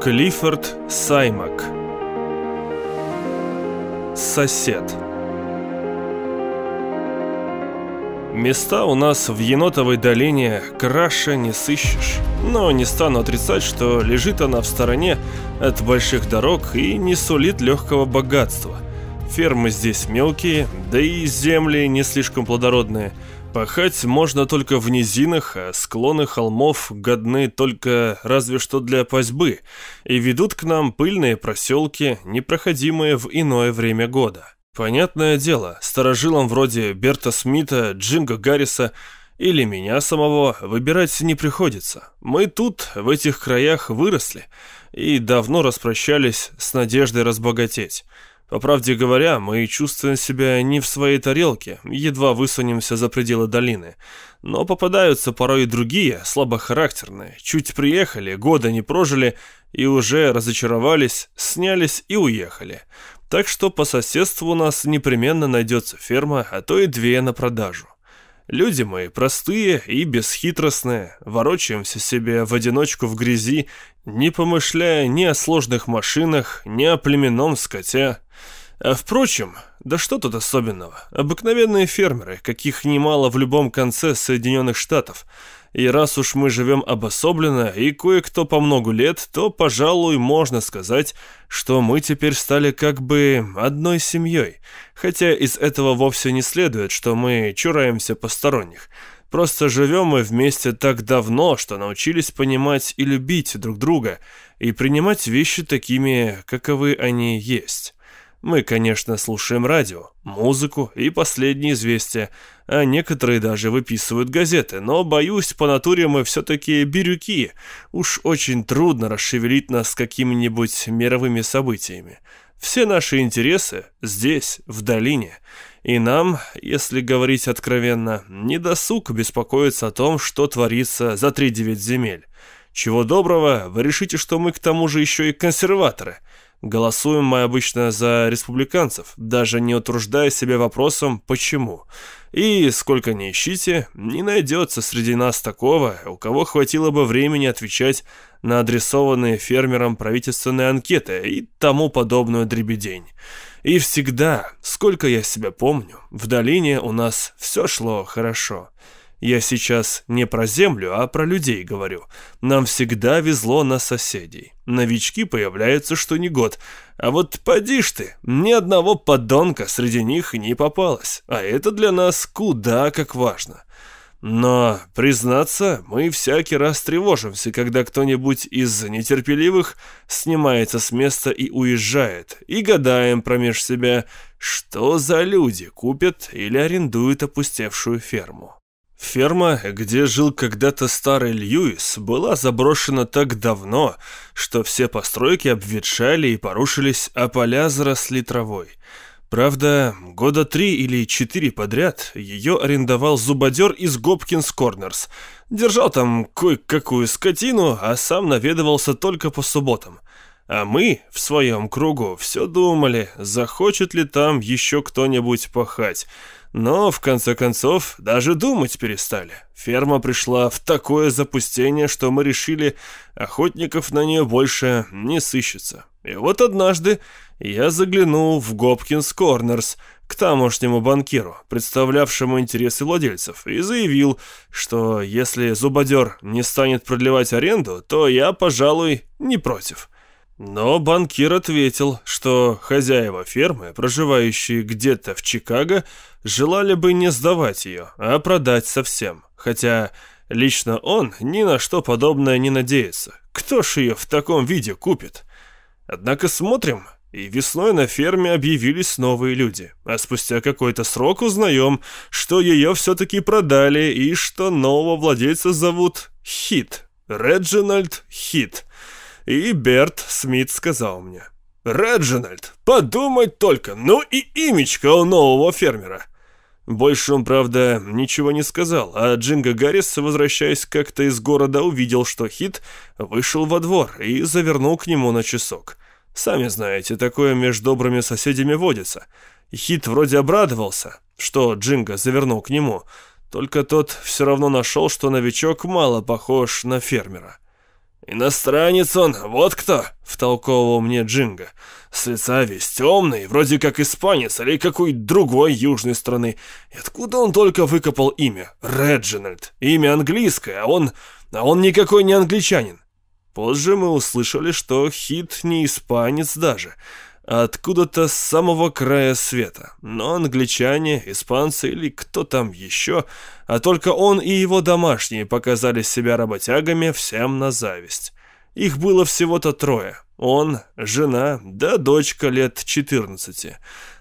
Клиффорд Саймак Сосед Места у нас в Енотовой долине краше не сыщешь. Но не стану отрицать, что лежит она в стороне от больших дорог и не сулит легкого богатства. Фермы здесь мелкие, да и земли не слишком плодородные – Пахать можно только в низинах, а склоны холмов годны только разве что для пасьбы, и ведут к нам пыльные проселки, непроходимые в иное время года. Понятное дело, старожилам вроде Берта Смита, Джинго Гарриса или меня самого выбирать не приходится. Мы тут, в этих краях, выросли и давно распрощались с надеждой разбогатеть. По правде говоря, мы чувствуем себя не в своей тарелке, едва высунемся за пределы долины. Но попадаются порой и другие, слабохарактерные. Чуть приехали, года не прожили и уже разочаровались, снялись и уехали. Так что по соседству у нас непременно найдется ферма, а то и две на продажу. Люди мои простые и бесхитростные, ворочаемся себе в одиночку в грязи, не помышляя ни о сложных машинах, ни о племенном скоте. А впрочем, да что тут особенного? Обыкновенные фермеры, каких немало в любом конце Соединенных Штатов. И раз уж мы живем обособленно и кое-кто по многу лет, то, пожалуй, можно сказать, что мы теперь стали как бы одной семьей. Хотя из этого вовсе не следует, что мы чураемся посторонних. Просто живем мы вместе так давно, что научились понимать и любить друг друга, и принимать вещи такими, каковы они есть. Мы, конечно, слушаем радио, музыку и последние известия, а некоторые даже выписывают газеты, но, боюсь, по натуре мы все-таки бирюки. Уж очень трудно расшевелить нас какими-нибудь мировыми событиями. Все наши интересы здесь, в долине. И нам, если говорить откровенно, не досуг беспокоиться о том, что творится за три девять земель. Чего доброго, вы решите, что мы к тому же еще и консерваторы – Голосуем мы обычно за республиканцев, даже не утруждая себя вопросом «почему?». И, сколько ни ищите, не найдется среди нас такого, у кого хватило бы времени отвечать на адресованные фермерам правительственные анкеты и тому подобную дребедень. И всегда, сколько я себя помню, в долине у нас все шло хорошо. Я сейчас не про землю, а про людей говорю. Нам всегда везло на соседей. Новички появляются что ни год. А вот поди ж ты, ни одного подонка среди них не попалось. А это для нас куда как важно. Но, признаться, мы всякий раз тревожимся, когда кто-нибудь из нетерпеливых снимается с места и уезжает, и гадаем промеж себя, что за люди купят или арендуют опустевшую ферму. Ферма, где жил когда-то старый Льюис, была заброшена так давно, что все постройки обветшали и порушились, а поля заросли травой. Правда, года три или четыре подряд ее арендовал зубодер из Гопкинс Корнерс. Держал там кое-какую скотину, а сам наведывался только по субботам. А мы в своем кругу все думали, захочет ли там еще кто-нибудь пахать. Но, в конце концов, даже думать перестали. Ферма пришла в такое запустение, что мы решили, охотников на нее больше не сыщется. И вот однажды я заглянул в Гопкинс Корнерс к тамошнему банкиру, представлявшему интересы владельцев, и заявил, что если зубодер не станет продлевать аренду, то я, пожалуй, не против. Но банкир ответил, что хозяева фермы, проживающие где-то в Чикаго, желали бы не сдавать ее, а продать совсем. Хотя лично он ни на что подобное не надеется. Кто ж ее в таком виде купит? Однако смотрим, и весной на ферме объявились новые люди. А спустя какой-то срок узнаем, что ее все-таки продали и что нового владельца зовут Хит. Реджинальд Хит. И Берт Смит сказал мне. «Реджинальд, подумать только, ну и имечко у нового фермера». Больше он, правда, ничего не сказал, а Джинго Гаррис, возвращаясь как-то из города, увидел, что Хит вышел во двор и завернул к нему на часок. Сами знаете, такое между добрыми соседями водится. Хит вроде обрадовался, что Джинго завернул к нему, только тот все равно нашел, что новичок мало похож на фермера. «Иностранец он, вот кто!» — втолковывал мне Джинга. «С лица весь темный, вроде как испанец или какой другой южной страны. И откуда он только выкопал имя? Реджинальд. Имя английское, а он... а он никакой не англичанин». Позже мы услышали, что Хит не испанец даже — откуда-то с самого края света. Но англичане, испанцы или кто там еще, а только он и его домашние показали себя работягами всем на зависть. Их было всего-то трое. Он, жена, да дочка лет 14.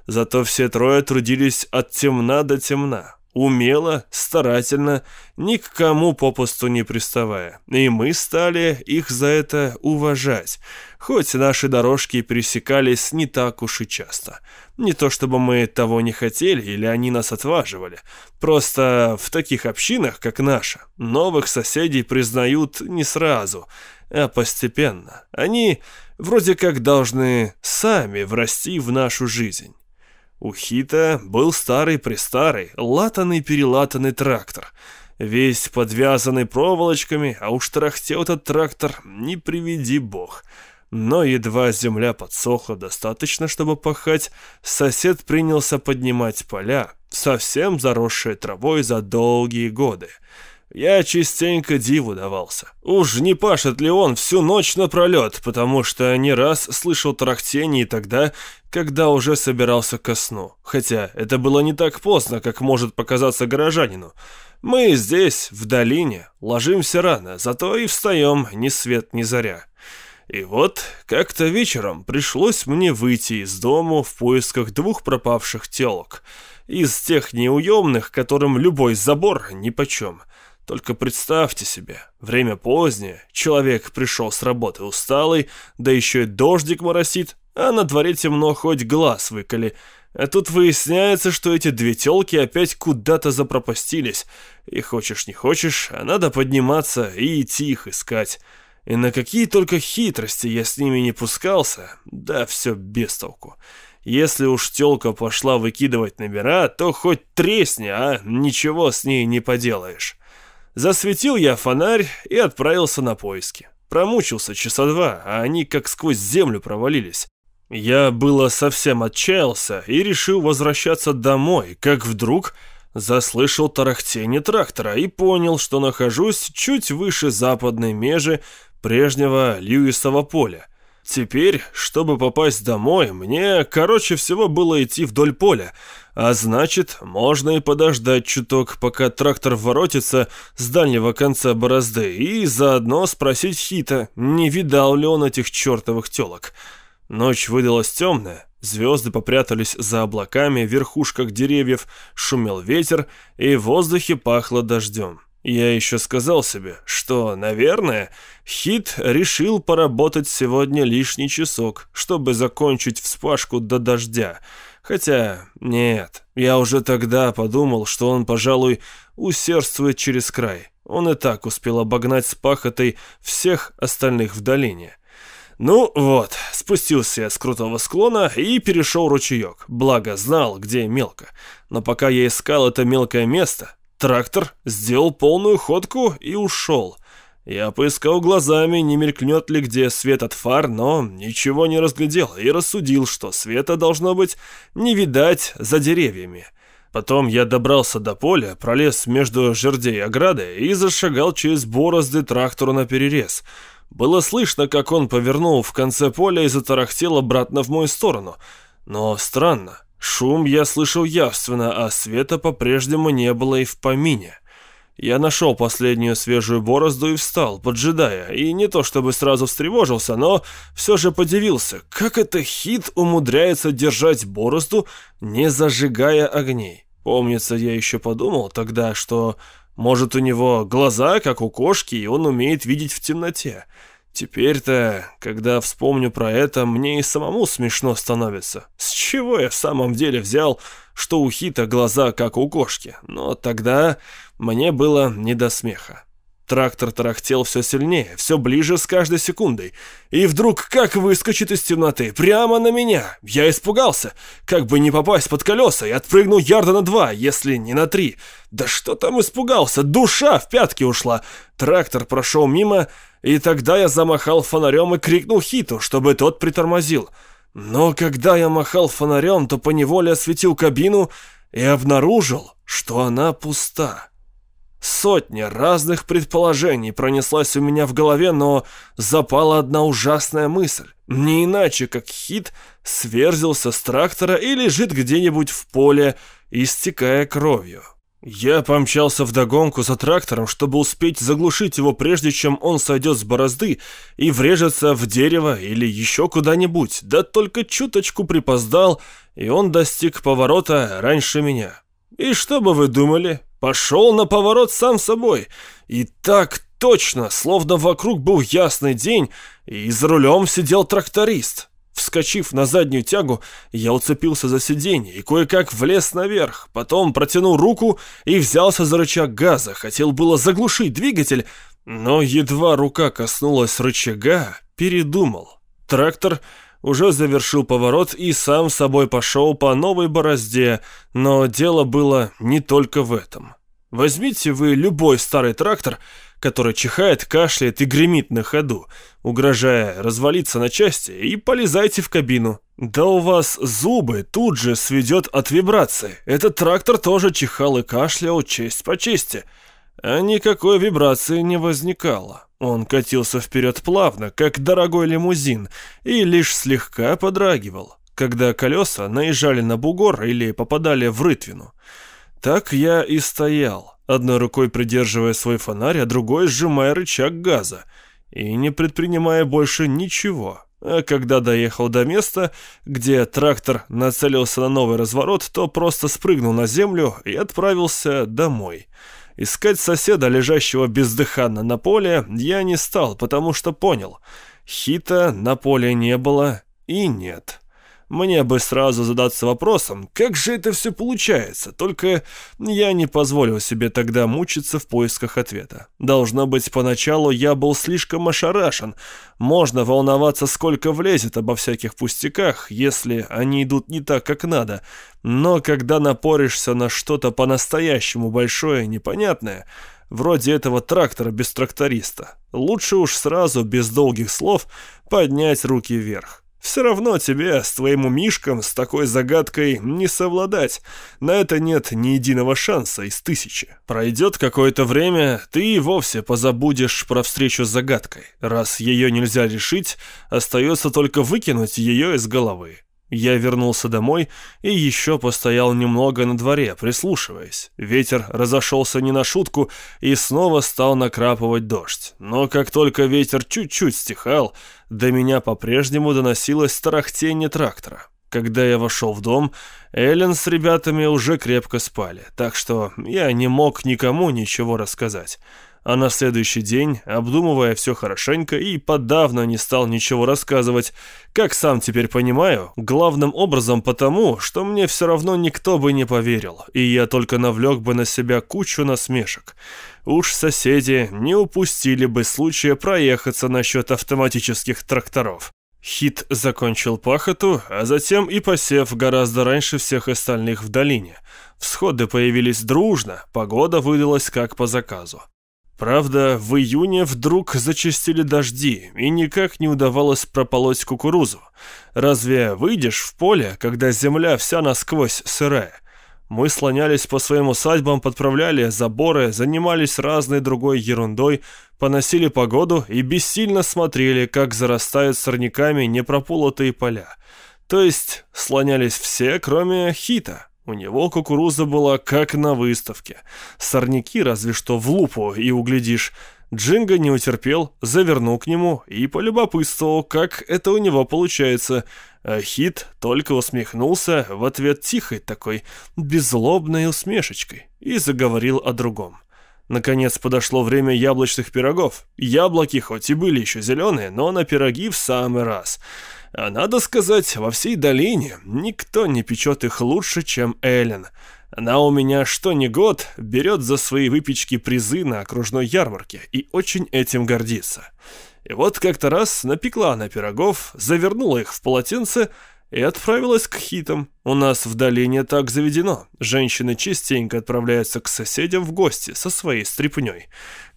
Зато все трое трудились от темна до темна, умело, старательно, ни к кому попусту не приставая. И мы стали их за это уважать, хоть наши дорожки пересекались не так уж и часто. Не то чтобы мы того не хотели или они нас отваживали, просто в таких общинах, как наша, новых соседей признают не сразу, а постепенно. Они вроде как должны сами врасти в нашу жизнь. У Хита был старый-престарый, латанный-перелатанный трактор, весь подвязанный проволочками, а уж тарахтел этот трактор, не приведи бог. Но едва земля подсохла достаточно, чтобы пахать, сосед принялся поднимать поля, совсем заросшие травой за долгие годы. Я частенько диву давался. Уж не пашет ли он всю ночь напролет, потому что не раз слышал тарахтение тогда, когда уже собирался ко сну. Хотя это было не так поздно, как может показаться горожанину. Мы здесь, в долине, ложимся рано, зато и встаем ни свет ни заря. И вот, как-то вечером пришлось мне выйти из дому в поисках двух пропавших телок. Из тех неуемных, которым любой забор нипочем. Только представьте себе, время позднее, человек пришел с работы усталый, да еще и дождик моросит, а на дворе темно, хоть глаз выколи. А тут выясняется, что эти две телки опять куда-то запропастились. И хочешь не хочешь, а надо подниматься и идти их искать. И на какие только хитрости я с ними не пускался, да все без толку. Если уж телка пошла выкидывать номера, то хоть тресни, а ничего с ней не поделаешь. Засветил я фонарь и отправился на поиски. Промучился часа два, а они как сквозь землю провалились. Я было совсем отчаялся и решил возвращаться домой, как вдруг заслышал тарахтение трактора и понял, что нахожусь чуть выше западной межи прежнего Льюисова поля. Теперь, чтобы попасть домой, мне, короче всего, было идти вдоль поля, а значит, можно и подождать чуток, пока трактор воротится с дальнего конца борозды, и заодно спросить Хита, не видал ли он этих чертовых телок. Ночь выдалась темная, звезды попрятались за облаками, в верхушках деревьев шумел ветер, и в воздухе пахло дождем. Я еще сказал себе, что, наверное, Хит решил поработать сегодня лишний часок, чтобы закончить вспашку до дождя. Хотя, нет, я уже тогда подумал, что он, пожалуй, усердствует через край. Он и так успел обогнать с пахотой всех остальных в долине. Ну вот, спустился я с крутого склона и перешел ручеек, благо знал, где мелко. Но пока я искал это мелкое место, Трактор сделал полную ходку и ушел. Я поискал глазами, не мелькнет ли где свет от фар, но ничего не разглядел и рассудил, что света должно быть не видать за деревьями. Потом я добрался до поля, пролез между жердей ограды и зашагал через борозды трактору на перерез. Было слышно, как он повернул в конце поля и затарахтел обратно в мою сторону. Но странно, Шум я слышал явственно, а света по-прежнему не было и в помине. Я нашел последнюю свежую борозду и встал, поджидая, и не то чтобы сразу встревожился, но все же подивился, как это хит умудряется держать борозду, не зажигая огней. Помнится, я еще подумал тогда, что, может, у него глаза, как у кошки, и он умеет видеть в темноте. Теперь-то, когда вспомню про это, мне и самому смешно становится. С чего я в самом деле взял, что у Хита глаза как у кошки? Но тогда мне было не до смеха. Трактор тарахтел все сильнее, все ближе с каждой секундой. И вдруг как выскочит из темноты, прямо на меня. Я испугался, как бы не попасть под колеса, и отпрыгнул ярда на два, если не на три. Да что там испугался, душа в пятки ушла. Трактор прошел мимо, и тогда я замахал фонарем и крикнул Хиту, чтобы тот притормозил. Но когда я махал фонарем, то поневоле осветил кабину и обнаружил, что она пуста. Сотня разных предположений пронеслась у меня в голове, но запала одна ужасная мысль. Не иначе, как Хит сверзился с трактора и лежит где-нибудь в поле, истекая кровью. Я помчался вдогонку за трактором, чтобы успеть заглушить его, прежде чем он сойдет с борозды и врежется в дерево или еще куда-нибудь. Да только чуточку припоздал, и он достиг поворота раньше меня. И что бы вы думали? Пошел на поворот сам собой. И так точно, словно вокруг был ясный день, и за рулем сидел тракторист. Вскочив на заднюю тягу, я уцепился за сиденье и кое-как влез наверх. Потом протянул руку и взялся за рычаг газа. Хотел было заглушить двигатель, но едва рука коснулась рычага, передумал. Трактор уже завершил поворот и сам собой пошел по новой борозде, но дело было не только в этом. Возьмите вы любой старый трактор, который чихает, кашляет и гремит на ходу, угрожая развалиться на части, и полезайте в кабину. Да у вас зубы тут же сведет от вибрации. Этот трактор тоже чихал и кашлял честь по чести. А никакой вибрации не возникало. Он катился вперед плавно, как дорогой лимузин, и лишь слегка подрагивал, когда колеса наезжали на бугор или попадали в рытвину. Так я и стоял, одной рукой придерживая свой фонарь, а другой сжимая рычаг газа, и не предпринимая больше ничего. А когда доехал до места, где трактор нацелился на новый разворот, то просто спрыгнул на землю и отправился домой. Искать соседа, лежащего бездыханно на поле, я не стал, потому что понял. Хита на поле не было и нет. Мне бы сразу задаться вопросом, как же это все получается, только я не позволил себе тогда мучиться в поисках ответа. Должно быть, поначалу я был слишком ошарашен. Можно волноваться, сколько влезет обо всяких пустяках, если они идут не так, как надо. Но когда напоришься на что-то по-настоящему большое и непонятное, вроде этого трактора без тракториста, лучше уж сразу, без долгих слов, поднять руки вверх. Все равно тебе с твоим умишком с такой загадкой не совладать. На это нет ни единого шанса из тысячи. Пройдет какое-то время, ты и вовсе позабудешь про встречу с загадкой. Раз ее нельзя решить, остается только выкинуть ее из головы. Я вернулся домой и еще постоял немного на дворе, прислушиваясь. Ветер разошелся не на шутку и снова стал накрапывать дождь. Но как только ветер чуть-чуть стихал, до меня по-прежнему доносилось тарахтение трактора. Когда я вошел в дом, Эллен с ребятами уже крепко спали, так что я не мог никому ничего рассказать а на следующий день, обдумывая все хорошенько и подавно не стал ничего рассказывать, как сам теперь понимаю, главным образом потому, что мне все равно никто бы не поверил, и я только навлек бы на себя кучу насмешек. Уж соседи не упустили бы случая проехаться насчет автоматических тракторов. Хит закончил пахоту, а затем и посев гораздо раньше всех остальных в долине. Всходы появились дружно, погода выдалась как по заказу. Правда, в июне вдруг зачастили дожди, и никак не удавалось прополоть кукурузу. Разве выйдешь в поле, когда земля вся насквозь сырая? Мы слонялись по своим усадьбам, подправляли заборы, занимались разной другой ерундой, поносили погоду и бессильно смотрели, как зарастают сорняками непрополотые поля. То есть слонялись все, кроме Хита. У него кукуруза была как на выставке. Сорняки разве что в лупу и углядишь. Джинго не утерпел, завернул к нему и полюбопытствовал, как это у него получается. А Хит только усмехнулся в ответ тихой такой, беззлобной усмешечкой и заговорил о другом. Наконец подошло время яблочных пирогов. Яблоки хоть и были еще зеленые, но на пироги в самый раз — а надо сказать, во всей долине никто не печет их лучше, чем Эллен. Она у меня что ни год берет за свои выпечки призы на окружной ярмарке и очень этим гордится. И вот как-то раз напекла она пирогов, завернула их в полотенце и отправилась к хитам. У нас в долине так заведено. Женщины частенько отправляются к соседям в гости со своей стряпнёй.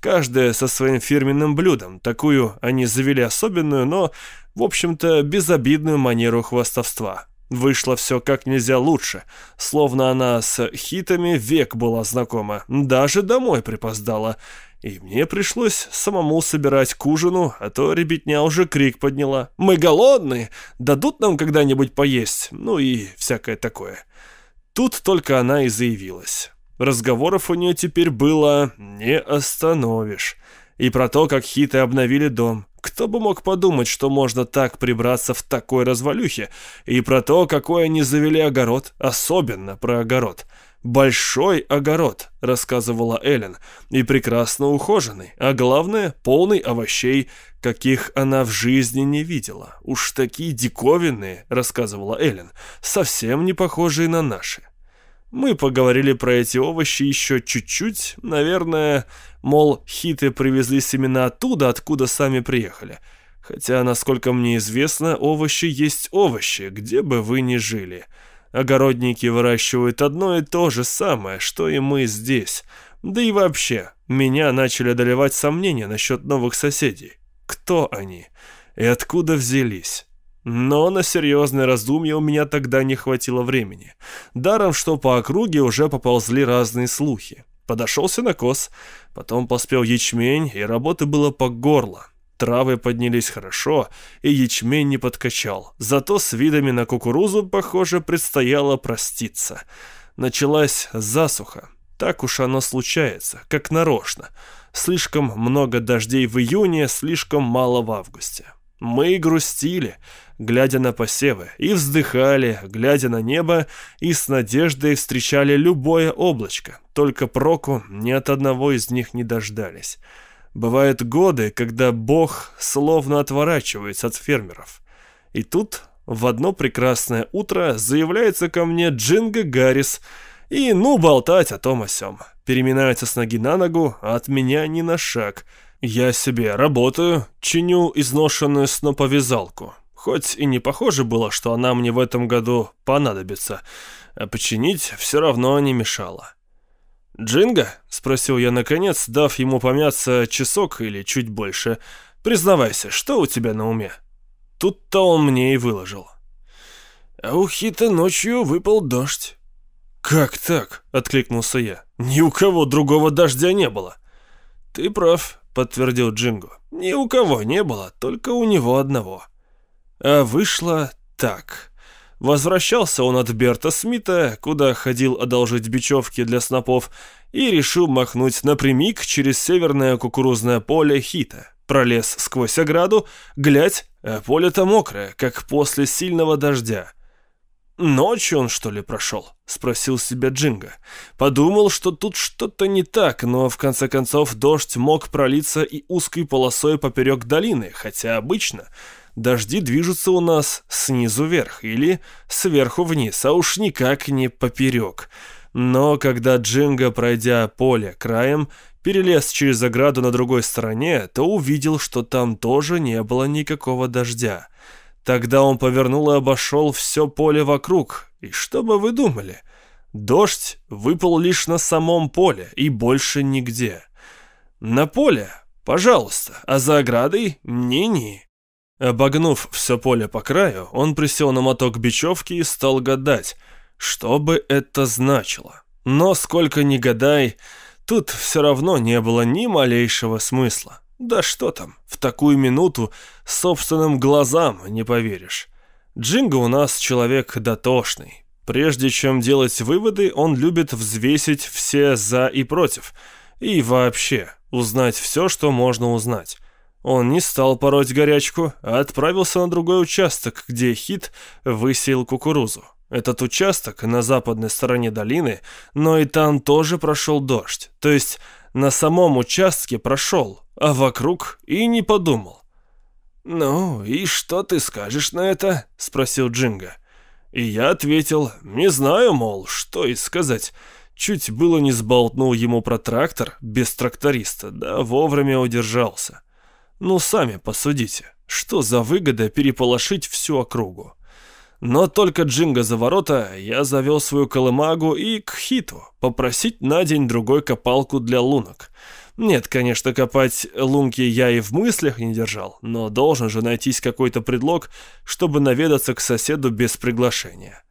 Каждая со своим фирменным блюдом. Такую они завели особенную, но, в общем-то, безобидную манеру хвастовства. Вышло все как нельзя лучше, словно она с хитами век была знакома, даже домой припоздала. И мне пришлось самому собирать к ужину, а то ребятня уже крик подняла. «Мы голодные! Дадут нам когда-нибудь поесть?» Ну и всякое такое. Тут только она и заявилась. Разговоров у нее теперь было «не остановишь». И про то, как хиты обновили дом. Кто бы мог подумать, что можно так прибраться в такой развалюхе. И про то, какой они завели огород. Особенно про огород. «Большой огород», — рассказывала Эллен, и прекрасно ухоженный, а главное, полный овощей, каких она в жизни не видела. Уж такие диковинные, — рассказывала Эллен, — совсем не похожие на наши. Мы поговорили про эти овощи еще чуть-чуть, наверное, мол, хиты привезли семена оттуда, откуда сами приехали. Хотя, насколько мне известно, овощи есть овощи, где бы вы ни жили. Огородники выращивают одно и то же самое, что и мы здесь. Да и вообще, меня начали одолевать сомнения насчет новых соседей. Кто они? И откуда взялись? Но на серьезное раздумье у меня тогда не хватило времени. Даром, что по округе уже поползли разные слухи. Подошел сенокос, потом поспел ячмень, и работы было по горло. Травы поднялись хорошо, и ячмень не подкачал. Зато с видами на кукурузу, похоже, предстояло проститься. Началась засуха. Так уж оно случается, как нарочно. Слишком много дождей в июне, слишком мало в августе. Мы грустили, глядя на посевы, и вздыхали, глядя на небо, и с надеждой встречали любое облачко, только проку ни от одного из них не дождались. Бывают годы, когда Бог словно отворачивается от фермеров. И тут в одно прекрасное утро заявляется ко мне Джинго Гаррис и ну болтать о том о сём. Переминается с ноги на ногу, а от меня ни на шаг – я себе работаю, чиню изношенную сноповязалку. Хоть и не похоже было, что она мне в этом году понадобится, а починить все равно не мешало. «Джинго?» — спросил я наконец, дав ему помяться часок или чуть больше. «Признавайся, что у тебя на уме?» Тут-то он мне и выложил. «А у Хита ночью выпал дождь». «Как так?» — откликнулся я. «Ни у кого другого дождя не было». «Ты прав. — подтвердил Джинго. «Ни у кого не было, только у него одного». А вышло так. Возвращался он от Берта Смита, куда ходил одолжить бечевки для снопов, и решил махнуть напрямик через северное кукурузное поле Хита. Пролез сквозь ограду, глядь, а поле-то мокрое, как после сильного дождя. «Ночью он, что ли, прошел?» — спросил себя Джинга. Подумал, что тут что-то не так, но в конце концов дождь мог пролиться и узкой полосой поперек долины, хотя обычно дожди движутся у нас снизу вверх или сверху вниз, а уж никак не поперек. Но когда Джинга, пройдя поле краем, перелез через ограду на другой стороне, то увидел, что там тоже не было никакого дождя. Тогда он повернул и обошел все поле вокруг. И что бы вы думали? Дождь выпал лишь на самом поле и больше нигде. На поле, пожалуйста, а за оградой ни-ни. Обогнув все поле по краю, он присел на моток бечевки и стал гадать, что бы это значило. Но сколько ни гадай, тут все равно не было ни малейшего смысла. Да что там, в такую минуту собственным глазам не поверишь. Джинго у нас человек дотошный. Прежде чем делать выводы, он любит взвесить все «за» и «против». И вообще, узнать все, что можно узнать. Он не стал пороть горячку, а отправился на другой участок, где Хит высеял кукурузу. Этот участок на западной стороне долины, но и там тоже прошел дождь. То есть на самом участке прошел, а вокруг и не подумал. «Ну, и что ты скажешь на это?» — спросил Джинга. И я ответил, не знаю, мол, что и сказать. Чуть было не сболтнул ему про трактор без тракториста, да вовремя удержался. Ну, сами посудите, что за выгода переполошить всю округу? Но только джинга за ворота, я завел свою колымагу и к хиту попросить на день-другой копалку для лунок. Нет, конечно, копать лунки я и в мыслях не держал, но должен же найтись какой-то предлог, чтобы наведаться к соседу без приглашения.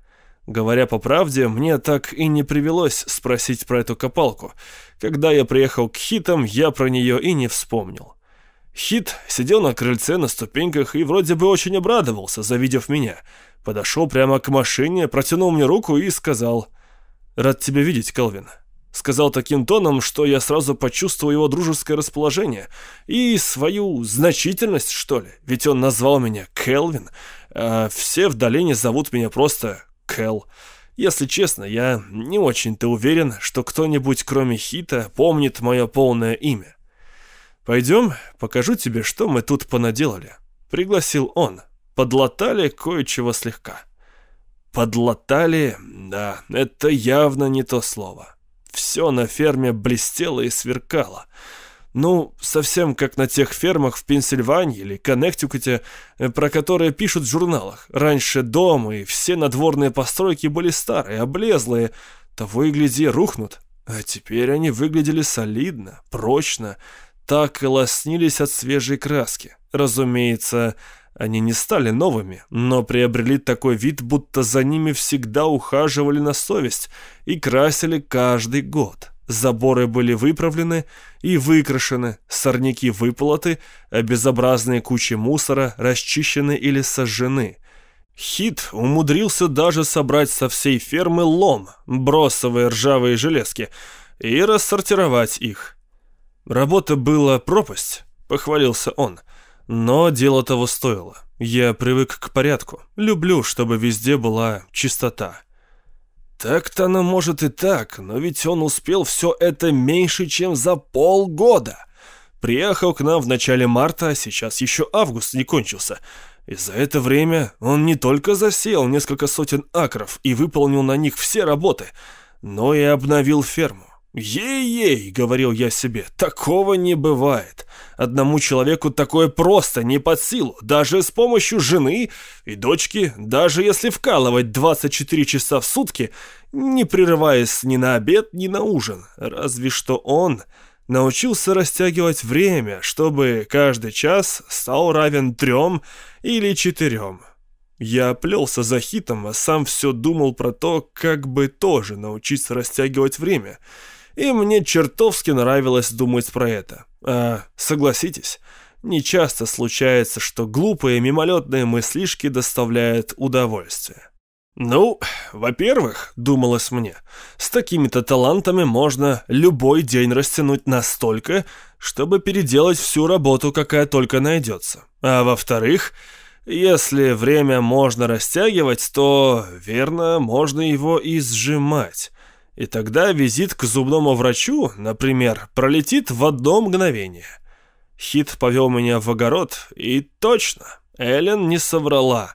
Говоря по правде, мне так и не привелось спросить про эту копалку. Когда я приехал к хитам, я про нее и не вспомнил. Хит сидел на крыльце на ступеньках и вроде бы очень обрадовался, завидев меня. Подошел прямо к машине, протянул мне руку и сказал «Рад тебя видеть, Келвин». Сказал таким тоном, что я сразу почувствовал его дружеское расположение и свою значительность, что ли. Ведь он назвал меня Келвин, а все в долине зовут меня просто Кел. Если честно, я не очень-то уверен, что кто-нибудь кроме Хита помнит мое полное имя. «Пойдем, покажу тебе, что мы тут понаделали», — пригласил он. Подлатали кое-чего слегка. Подлатали, да, это явно не то слово. Все на ферме блестело и сверкало. Ну, совсем как на тех фермах в Пенсильвании или Коннектикуте, э, про которые пишут в журналах. Раньше дом и все надворные постройки были старые, облезлые, того и гляди, рухнут. А теперь они выглядели солидно, прочно, так и лоснились от свежей краски. Разумеется, они не стали новыми, но приобрели такой вид, будто за ними всегда ухаживали на совесть и красили каждый год. Заборы были выправлены и выкрашены, сорняки выполоты, а безобразные кучи мусора расчищены или сожжены. Хит умудрился даже собрать со всей фермы лом, бросовые ржавые железки, и рассортировать их. Работа была пропасть, похвалился он – но дело того стоило. Я привык к порядку. Люблю, чтобы везде была чистота. Так-то оно может и так, но ведь он успел все это меньше, чем за полгода. Приехал к нам в начале марта, а сейчас еще август не кончился. И за это время он не только засеял несколько сотен акров и выполнил на них все работы, но и обновил ферму. «Ей-ей!» — говорил я себе, — «такого не бывает. Одному человеку такое просто не под силу, даже с помощью жены и дочки, даже если вкалывать 24 часа в сутки, не прерываясь ни на обед, ни на ужин. Разве что он научился растягивать время, чтобы каждый час стал равен трем или четырем». Я плелся за хитом, а сам все думал про то, как бы тоже научиться растягивать время — и мне чертовски нравилось думать про это. А, согласитесь, не часто случается, что глупые мимолетные мыслишки доставляют удовольствие. «Ну, во-первых, — думалось мне, — с такими-то талантами можно любой день растянуть настолько, чтобы переделать всю работу, какая только найдется. А во-вторых, если время можно растягивать, то, верно, можно его и сжимать. И тогда визит к зубному врачу, например, пролетит в одно мгновение. Хит повел меня в огород, и точно, Эллен не соврала.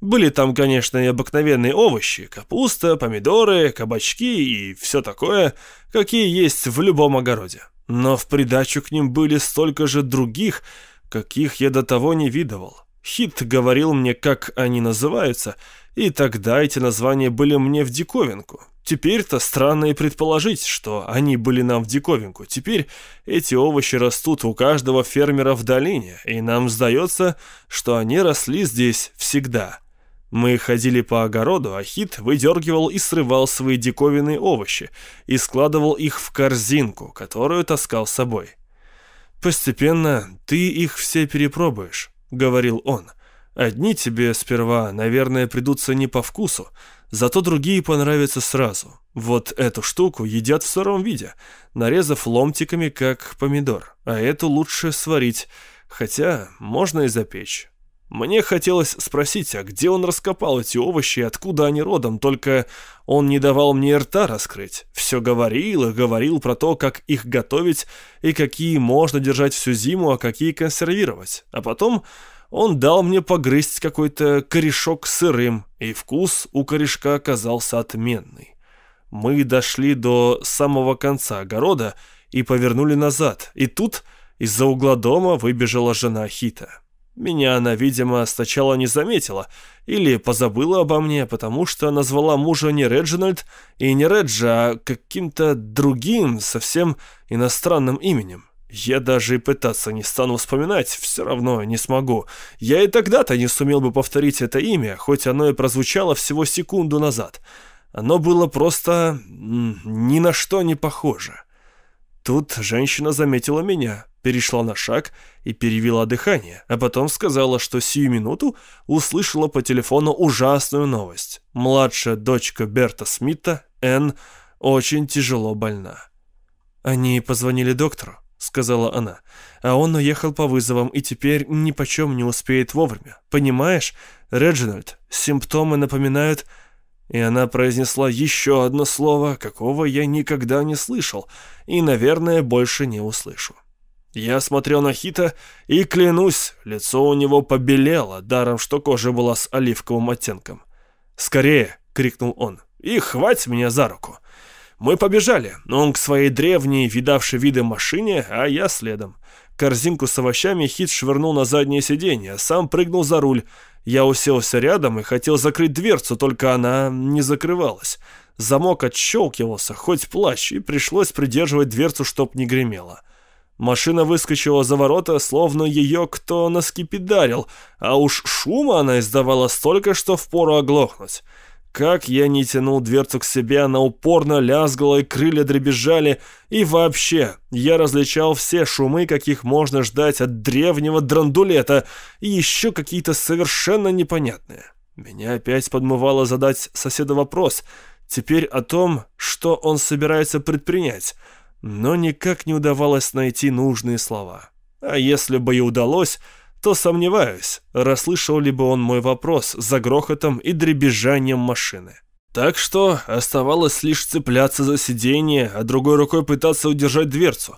Были там, конечно, и обыкновенные овощи, капуста, помидоры, кабачки и все такое, какие есть в любом огороде. Но в придачу к ним были столько же других, каких я до того не видывал. Хит говорил мне, как они называются, и тогда эти названия были мне в диковинку. Теперь-то странно и предположить, что они были нам в диковинку. Теперь эти овощи растут у каждого фермера в долине, и нам сдается, что они росли здесь всегда. Мы ходили по огороду, а Хит выдергивал и срывал свои диковинные овощи и складывал их в корзинку, которую таскал с собой. «Постепенно ты их все перепробуешь», — говорил он. «Одни тебе сперва, наверное, придутся не по вкусу, Зато другие понравятся сразу. Вот эту штуку едят в сыром виде, нарезав ломтиками, как помидор. А эту лучше сварить, хотя можно и запечь. Мне хотелось спросить, а где он раскопал эти овощи и откуда они родом, только он не давал мне рта раскрыть. Все говорил и говорил про то, как их готовить и какие можно держать всю зиму, а какие консервировать. А потом он дал мне погрызть какой-то корешок сырым, и вкус у корешка оказался отменный. Мы дошли до самого конца огорода и повернули назад, и тут из-за угла дома выбежала жена Хита. Меня она, видимо, сначала не заметила или позабыла обо мне, потому что назвала мужа не Реджинальд и не Реджа, а каким-то другим, совсем иностранным именем. Я даже и пытаться не стану вспоминать, все равно не смогу. Я и тогда-то не сумел бы повторить это имя, хоть оно и прозвучало всего секунду назад. Оно было просто ни на что не похоже. Тут женщина заметила меня, перешла на шаг и перевела дыхание, а потом сказала, что сию минуту услышала по телефону ужасную новость. Младшая дочка Берта Смита, Энн, очень тяжело больна. Они позвонили доктору. — сказала она. «А он уехал по вызовам и теперь ни почем не успеет вовремя. Понимаешь, Реджинальд, симптомы напоминают...» И она произнесла еще одно слово, какого я никогда не слышал, и, наверное, больше не услышу. Я смотрел на Хита и, клянусь, лицо у него побелело, даром что кожа была с оливковым оттенком. «Скорее!» — крикнул он. «И хвать меня за руку!» Мы побежали, он к своей древней, видавшей виды машине, а я следом. Корзинку с овощами Хит швырнул на заднее сиденье, сам прыгнул за руль. Я уселся рядом и хотел закрыть дверцу, только она не закрывалась. Замок отщелкивался, хоть плащ, и пришлось придерживать дверцу, чтоб не гремело. Машина выскочила за ворота, словно ее кто наскипидарил, а уж шума она издавала столько, что впору оглохнуть. Как я не тянул дверцу к себе, она упорно лязгала и крылья дребезжали. И вообще, я различал все шумы, каких можно ждать от древнего драндулета, и еще какие-то совершенно непонятные. Меня опять подмывало задать соседу вопрос, теперь о том, что он собирается предпринять, но никак не удавалось найти нужные слова. А если бы и удалось, то сомневаюсь, расслышал ли бы он мой вопрос за грохотом и дребезжанием машины. Так что оставалось лишь цепляться за сиденье, а другой рукой пытаться удержать дверцу.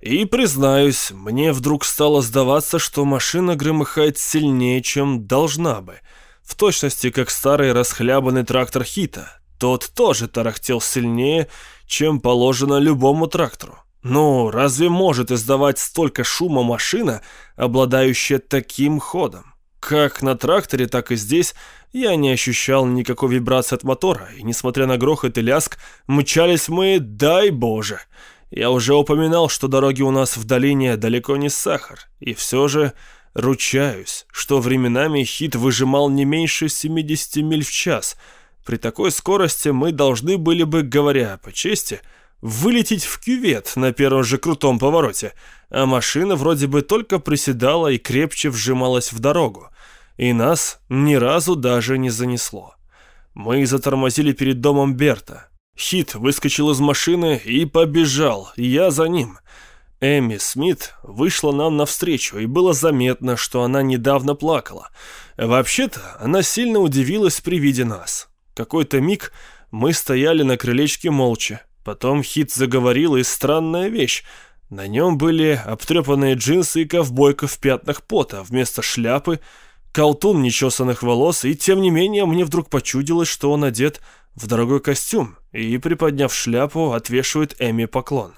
И, признаюсь, мне вдруг стало сдаваться, что машина громыхает сильнее, чем должна бы. В точности, как старый расхлябанный трактор Хита. Тот тоже тарахтел сильнее, чем положено любому трактору. Ну, разве может издавать столько шума машина, обладающая таким ходом? Как на тракторе, так и здесь я не ощущал никакой вибрации от мотора, и, несмотря на грохот и ляск, мчались мы, дай боже. Я уже упоминал, что дороги у нас в долине далеко не сахар, и все же ручаюсь, что временами хит выжимал не меньше 70 миль в час. При такой скорости мы должны были бы, говоря по чести, вылететь в кювет на первом же крутом повороте, а машина вроде бы только приседала и крепче вжималась в дорогу, и нас ни разу даже не занесло. Мы затормозили перед домом Берта. Хит выскочил из машины и побежал, я за ним. Эми Смит вышла нам навстречу, и было заметно, что она недавно плакала. Вообще-то, она сильно удивилась при виде нас. Какой-то миг мы стояли на крылечке молча, Потом Хит заговорил, и странная вещь. На нем были обтрепанные джинсы и ковбойка в пятнах пота, вместо шляпы, колтун нечесанных волос, и тем не менее мне вдруг почудилось, что он одет в дорогой костюм и, приподняв шляпу, отвешивает Эми поклон.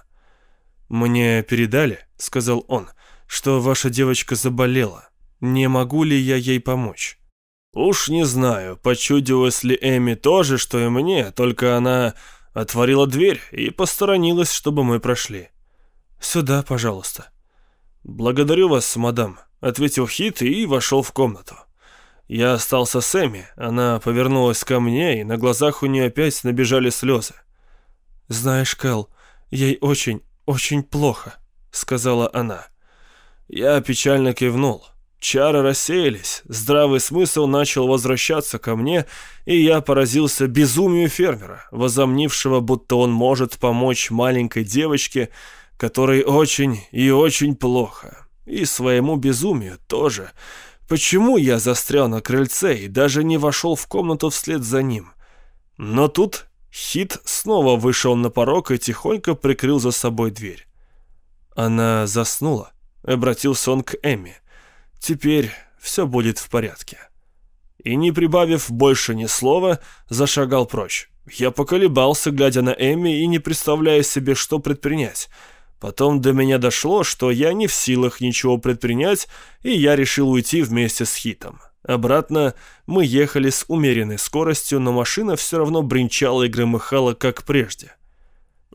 «Мне передали», — сказал он, — «что ваша девочка заболела. Не могу ли я ей помочь?» «Уж не знаю, почудилось ли Эми тоже, что и мне, только она отворила дверь и посторонилась, чтобы мы прошли. «Сюда, пожалуйста». «Благодарю вас, мадам», — ответил Хит и вошел в комнату. Я остался с Эми, она повернулась ко мне, и на глазах у нее опять набежали слезы. «Знаешь, Кэл, ей очень, очень плохо», — сказала она. Я печально кивнул. Чары рассеялись, здравый смысл начал возвращаться ко мне, и я поразился безумию фермера, возомнившего, будто он может помочь маленькой девочке, которой очень и очень плохо. И своему безумию тоже. Почему я застрял на крыльце и даже не вошел в комнату вслед за ним? Но тут Хит снова вышел на порог и тихонько прикрыл за собой дверь. Она заснула. Обратился он к Эмми. Теперь все будет в порядке. И не прибавив больше ни слова, зашагал прочь. Я поколебался, глядя на Эми и не представляя себе, что предпринять. Потом до меня дошло, что я не в силах ничего предпринять, и я решил уйти вместе с Хитом. Обратно мы ехали с умеренной скоростью, но машина все равно бренчала и громыхала, как прежде.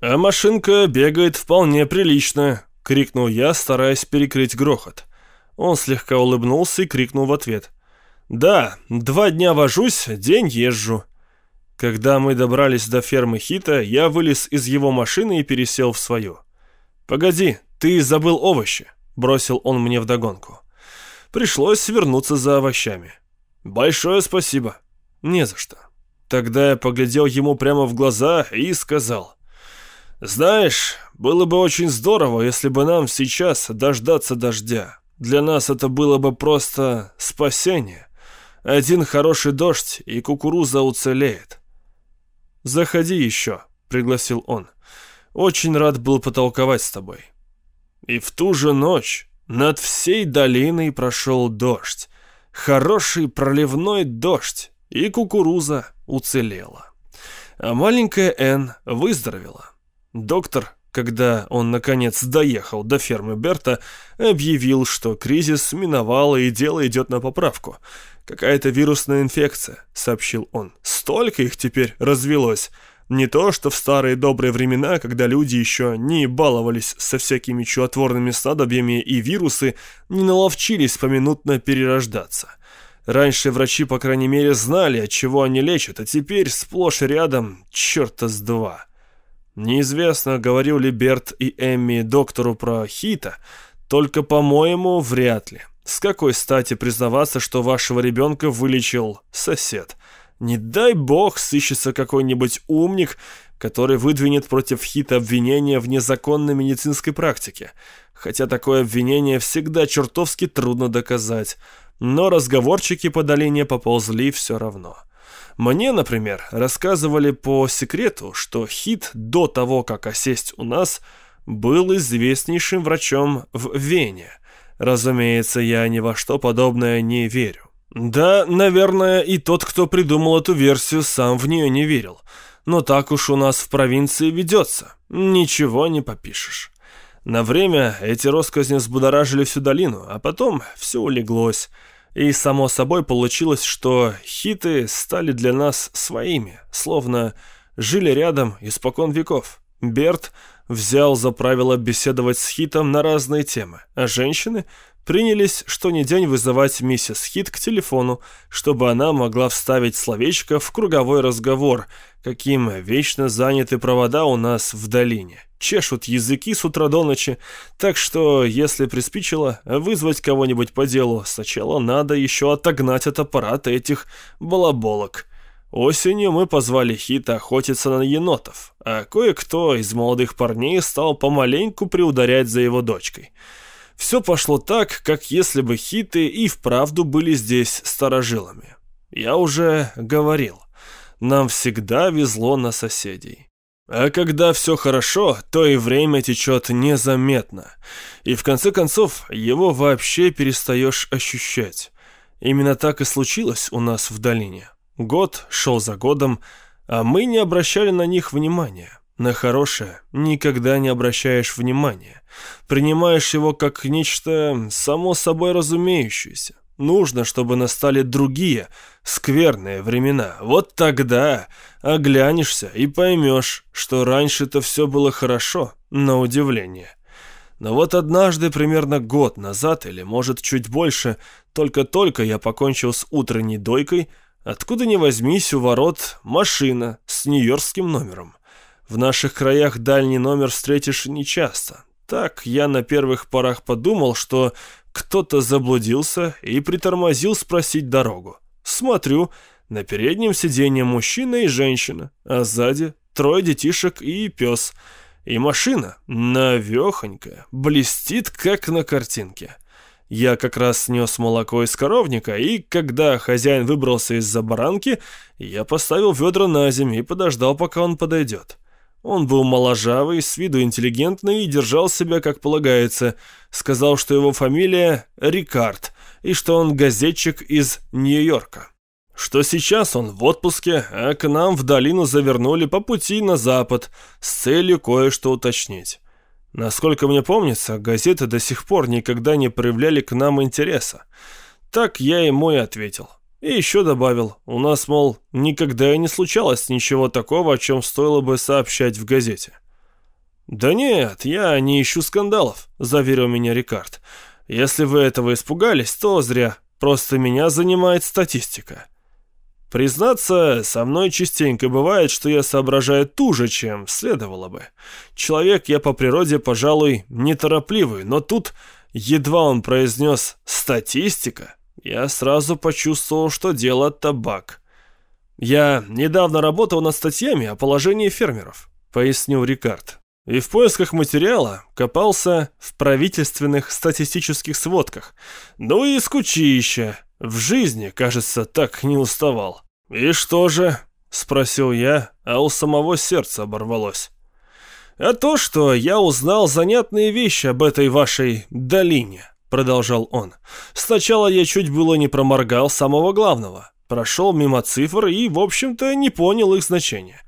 «А машинка бегает вполне прилично», — крикнул я, стараясь перекрыть грохот. Он слегка улыбнулся и крикнул в ответ. «Да, два дня вожусь, день езжу». Когда мы добрались до фермы Хита, я вылез из его машины и пересел в свою. «Погоди, ты забыл овощи», — бросил он мне вдогонку. Пришлось вернуться за овощами. «Большое спасибо». «Не за что». Тогда я поглядел ему прямо в глаза и сказал. «Знаешь, было бы очень здорово, если бы нам сейчас дождаться дождя. Для нас это было бы просто спасение. Один хороший дождь, и кукуруза уцелеет». «Заходи еще», — пригласил он. «Очень рад был потолковать с тобой». И в ту же ночь над всей долиной прошел дождь. Хороший проливной дождь, и кукуруза уцелела. А маленькая Энн выздоровела. Доктор, когда он наконец доехал до фермы Берта, объявил, что кризис миновал и дело идет на поправку. «Какая-то вирусная инфекция», — сообщил он. «Столько их теперь развелось. Не то, что в старые добрые времена, когда люди еще не баловались со всякими чудотворными снадобьями и вирусы не наловчились поминутно перерождаться. Раньше врачи, по крайней мере, знали, от чего они лечат, а теперь сплошь рядом черта с два. Неизвестно, говорил ли Берт и Эмми доктору про Хита, только, по-моему, вряд ли. С какой стати признаваться, что вашего ребенка вылечил сосед – не дай бог сыщется какой-нибудь умник, который выдвинет против Хита обвинение в незаконной медицинской практике. Хотя такое обвинение всегда чертовски трудно доказать. Но разговорчики по долине поползли все равно. Мне, например, рассказывали по секрету, что Хит до того, как осесть у нас, был известнейшим врачом в Вене. Разумеется, я ни во что подобное не верю. Да, наверное, и тот, кто придумал эту версию, сам в нее не верил. Но так уж у нас в провинции ведется. Ничего не попишешь. На время эти россказни взбудоражили всю долину, а потом все улеглось. И само собой получилось, что хиты стали для нас своими, словно жили рядом испокон веков. Берт взял за правило беседовать с Хитом на разные темы, а женщины принялись что ни день вызывать миссис Хит к телефону, чтобы она могла вставить словечко в круговой разговор, каким вечно заняты провода у нас в долине. Чешут языки с утра до ночи, так что, если приспичило вызвать кого-нибудь по делу, сначала надо еще отогнать от аппарата этих балаболок. Осенью мы позвали Хита охотиться на енотов, а кое-кто из молодых парней стал помаленьку приударять за его дочкой – все пошло так, как если бы хиты и вправду были здесь старожилами. Я уже говорил, нам всегда везло на соседей. А когда все хорошо, то и время течет незаметно. И в конце концов, его вообще перестаешь ощущать. Именно так и случилось у нас в долине. Год шел за годом, а мы не обращали на них внимания. На хорошее никогда не обращаешь внимания. Принимаешь его как нечто само собой разумеющееся. Нужно, чтобы настали другие, скверные времена. Вот тогда оглянешься и поймешь, что раньше-то все было хорошо, на удивление. Но вот однажды, примерно год назад, или может чуть больше, только-только я покончил с утренней дойкой, откуда ни возьмись у ворот машина с нью-йоркским номером. В наших краях дальний номер встретишь нечасто. Так я на первых порах подумал, что кто-то заблудился и притормозил спросить дорогу. Смотрю, на переднем сиденье мужчина и женщина, а сзади трое детишек и пес. И машина, навехонькая, блестит, как на картинке. Я как раз снес молоко из коровника, и когда хозяин выбрался из-за баранки, я поставил ведра на землю и подождал, пока он подойдет. Он был моложавый, с виду интеллигентный и держал себя как полагается. Сказал, что его фамилия Рикард, и что он газетчик из Нью-Йорка. Что сейчас он в отпуске, а к нам в долину завернули по пути на запад с целью кое-что уточнить. Насколько мне помнится, газеты до сих пор никогда не проявляли к нам интереса. Так я ему и ответил. И еще добавил, у нас, мол, никогда и не случалось ничего такого, о чем стоило бы сообщать в газете. «Да нет, я не ищу скандалов», — заверил меня Рикард. «Если вы этого испугались, то зря. Просто меня занимает статистика». Признаться, со мной частенько бывает, что я соображаю туже, чем следовало бы. Человек я по природе, пожалуй, неторопливый, но тут, едва он произнес «статистика», я сразу почувствовал, что дело табак. «Я недавно работал над статьями о положении фермеров», — пояснил Рикард. «И в поисках материала копался в правительственных статистических сводках. Ну и скучище. В жизни, кажется, так не уставал». «И что же?» — спросил я, а у самого сердца оборвалось. «А то, что я узнал занятные вещи об этой вашей долине», — продолжал он. «Сначала я чуть было не проморгал самого главного. Прошел мимо цифр и, в общем-то, не понял их значения.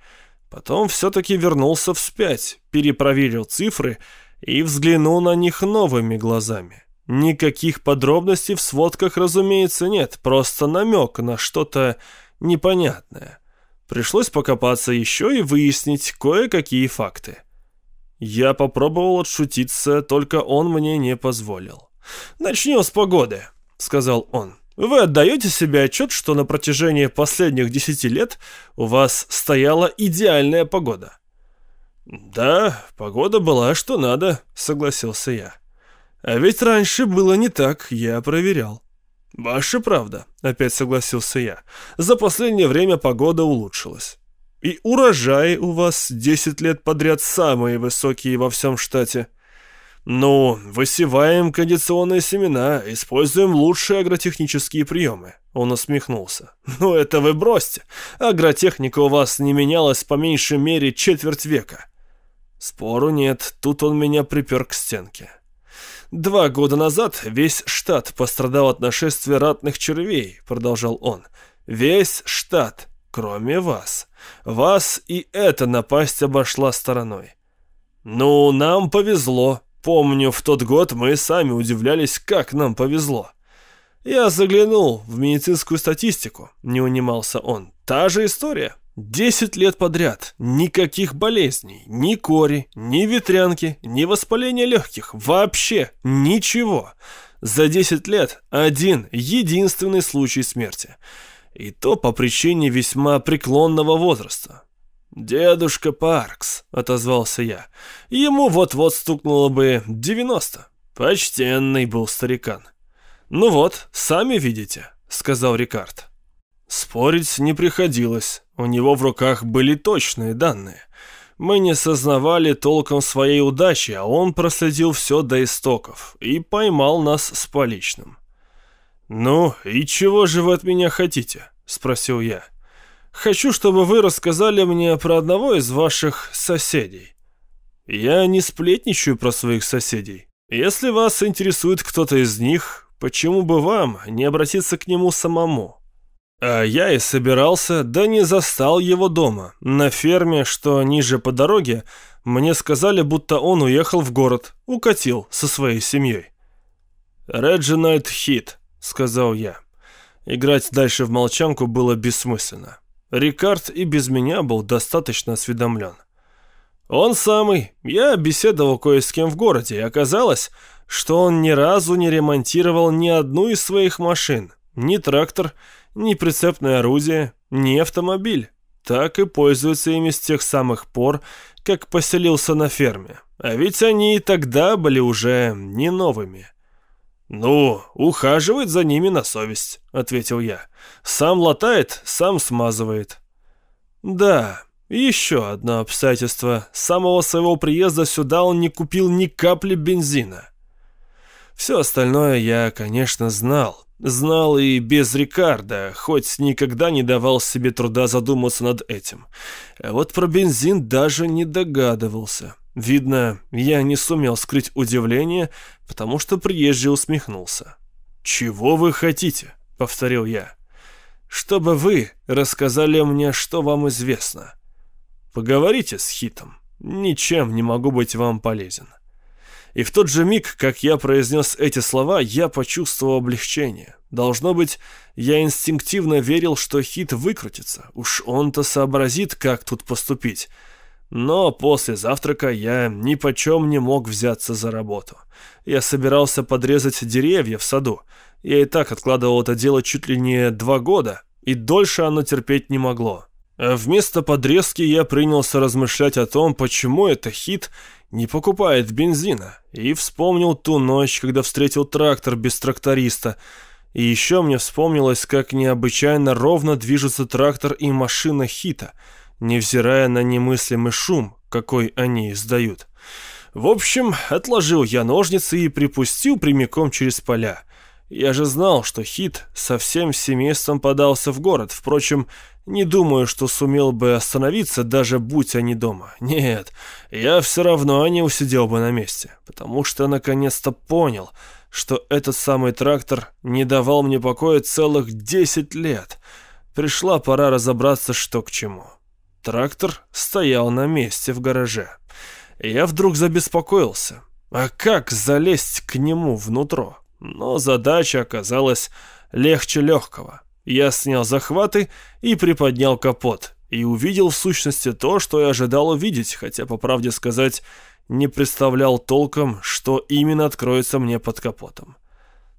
Потом все-таки вернулся вспять, перепроверил цифры и взглянул на них новыми глазами. Никаких подробностей в сводках, разумеется, нет, просто намек на что-то непонятное. Пришлось покопаться еще и выяснить кое-какие факты. Я попробовал отшутиться, только он мне не позволил. «Начнем с погоды», — сказал он. «Вы отдаете себе отчет, что на протяжении последних десяти лет у вас стояла идеальная погода?» «Да, погода была что надо», — согласился я. «А ведь раньше было не так, я проверял». «Ваша правда», — опять согласился я. «За последнее время погода улучшилась. И урожаи у вас десять лет подряд самые высокие во всем штате». «Ну, высеваем кондиционные семена, используем лучшие агротехнические приемы», — он усмехнулся. «Ну это вы бросьте, агротехника у вас не менялась по меньшей мере четверть века». Спору нет, тут он меня припер к стенке. «Два года назад весь штат пострадал от нашествия ратных червей», — продолжал он. «Весь штат, кроме вас. Вас и эта напасть обошла стороной». «Ну, нам повезло», Помню, в тот год мы сами удивлялись, как нам повезло. Я заглянул в медицинскую статистику, не унимался он. Та же история. Десять лет подряд. Никаких болезней, ни кори, ни ветрянки, ни воспаления легких. Вообще ничего. За десять лет один единственный случай смерти. И то по причине весьма преклонного возраста. «Дедушка Паркс», — отозвался я. «Ему вот-вот стукнуло бы девяносто. Почтенный был старикан». «Ну вот, сами видите», — сказал Рикард. Спорить не приходилось. У него в руках были точные данные. Мы не сознавали толком своей удачи, а он проследил все до истоков и поймал нас с поличным. «Ну, и чего же вы от меня хотите?» — спросил я. Хочу, чтобы вы рассказали мне про одного из ваших соседей. Я не сплетничаю про своих соседей. Если вас интересует кто-то из них, почему бы вам не обратиться к нему самому? А я и собирался, да не застал его дома. На ферме, что ниже по дороге, мне сказали, будто он уехал в город, укатил со своей семьей. «Реджинальд Хит», — сказал я. Играть дальше в молчанку было бессмысленно. Рикард и без меня был достаточно осведомлен. Он самый. Я беседовал кое с кем в городе, и оказалось, что он ни разу не ремонтировал ни одну из своих машин. Ни трактор, ни прицепное орудие, ни автомобиль. Так и пользуется ими с тех самых пор, как поселился на ферме. А ведь они и тогда были уже не новыми. «Ну, ухаживает за ними на совесть», — ответил я. «Сам латает, сам смазывает». «Да, еще одно обстоятельство. С самого своего приезда сюда он не купил ни капли бензина». Все остальное я, конечно, знал. Знал и без Рикарда, хоть никогда не давал себе труда задуматься над этим. А вот про бензин даже не догадывался. Видно, я не сумел скрыть удивление, потому что приезжий усмехнулся. «Чего вы хотите?» — повторил я. «Чтобы вы рассказали мне, что вам известно. Поговорите с Хитом. Ничем не могу быть вам полезен». И в тот же миг, как я произнес эти слова, я почувствовал облегчение. Должно быть, я инстинктивно верил, что Хит выкрутится. Уж он-то сообразит, как тут поступить. Но после завтрака я ни почем не мог взяться за работу. Я собирался подрезать деревья в саду. Я и так откладывал это дело чуть ли не два года, и дольше оно терпеть не могло. А вместо подрезки я принялся размышлять о том, почему это хит не покупает бензина, и вспомнил ту ночь, когда встретил трактор без тракториста. И еще мне вспомнилось, как необычайно ровно движется трактор и машина хита — невзирая на немыслимый шум, какой они издают. В общем, отложил я ножницы и припустил прямиком через поля. Я же знал, что Хит со всем семейством подался в город. Впрочем, не думаю, что сумел бы остановиться, даже будь они дома. Нет, я все равно не усидел бы на месте, потому что наконец-то понял, что этот самый трактор не давал мне покоя целых десять лет. Пришла пора разобраться, что к чему. Трактор стоял на месте в гараже. Я вдруг забеспокоился. А как залезть к нему внутрь? Но задача оказалась легче легкого. Я снял захваты и приподнял капот. И увидел в сущности то, что я ожидал увидеть, хотя, по правде сказать, не представлял толком, что именно откроется мне под капотом.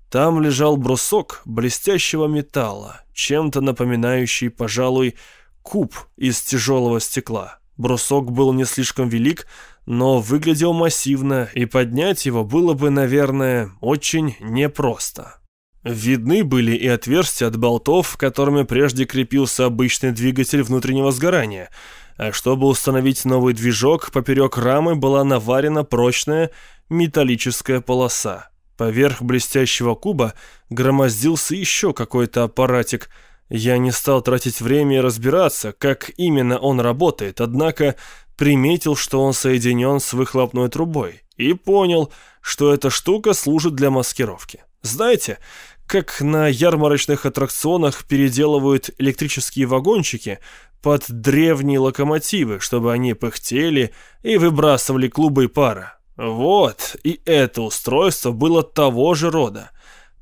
Там лежал брусок блестящего металла, чем-то напоминающий, пожалуй, куб из тяжелого стекла. Брусок был не слишком велик, но выглядел массивно, и поднять его было бы, наверное, очень непросто. Видны были и отверстия от болтов, которыми прежде крепился обычный двигатель внутреннего сгорания, а чтобы установить новый движок, поперек рамы была наварена прочная металлическая полоса. Поверх блестящего куба громоздился еще какой-то аппаратик – я не стал тратить время и разбираться, как именно он работает, однако приметил, что он соединен с выхлопной трубой, и понял, что эта штука служит для маскировки. Знаете, как на ярмарочных аттракционах переделывают электрические вагончики под древние локомотивы, чтобы они пыхтели и выбрасывали клубы пара. Вот, и это устройство было того же рода.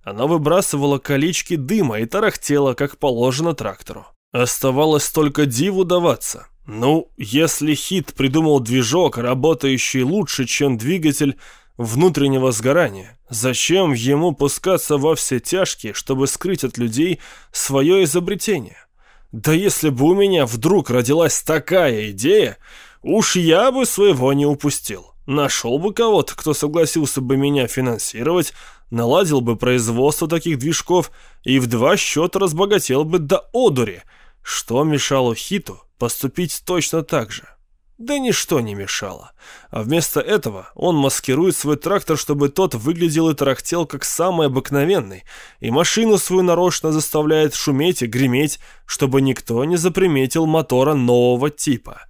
Она выбрасывала колечки дыма и тарахтела, как положено трактору. Оставалось только диву даваться. Ну, если Хит придумал движок, работающий лучше, чем двигатель внутреннего сгорания, зачем ему пускаться во все тяжкие, чтобы скрыть от людей свое изобретение? Да если бы у меня вдруг родилась такая идея, уж я бы своего не упустил. Нашел бы кого-то, кто согласился бы меня финансировать, наладил бы производство таких движков и в два счета разбогател бы до одури. Что мешало Хиту поступить точно так же? Да ничто не мешало. А вместо этого он маскирует свой трактор, чтобы тот выглядел и тарахтел как самый обыкновенный, и машину свою нарочно заставляет шуметь и греметь, чтобы никто не заприметил мотора нового типа.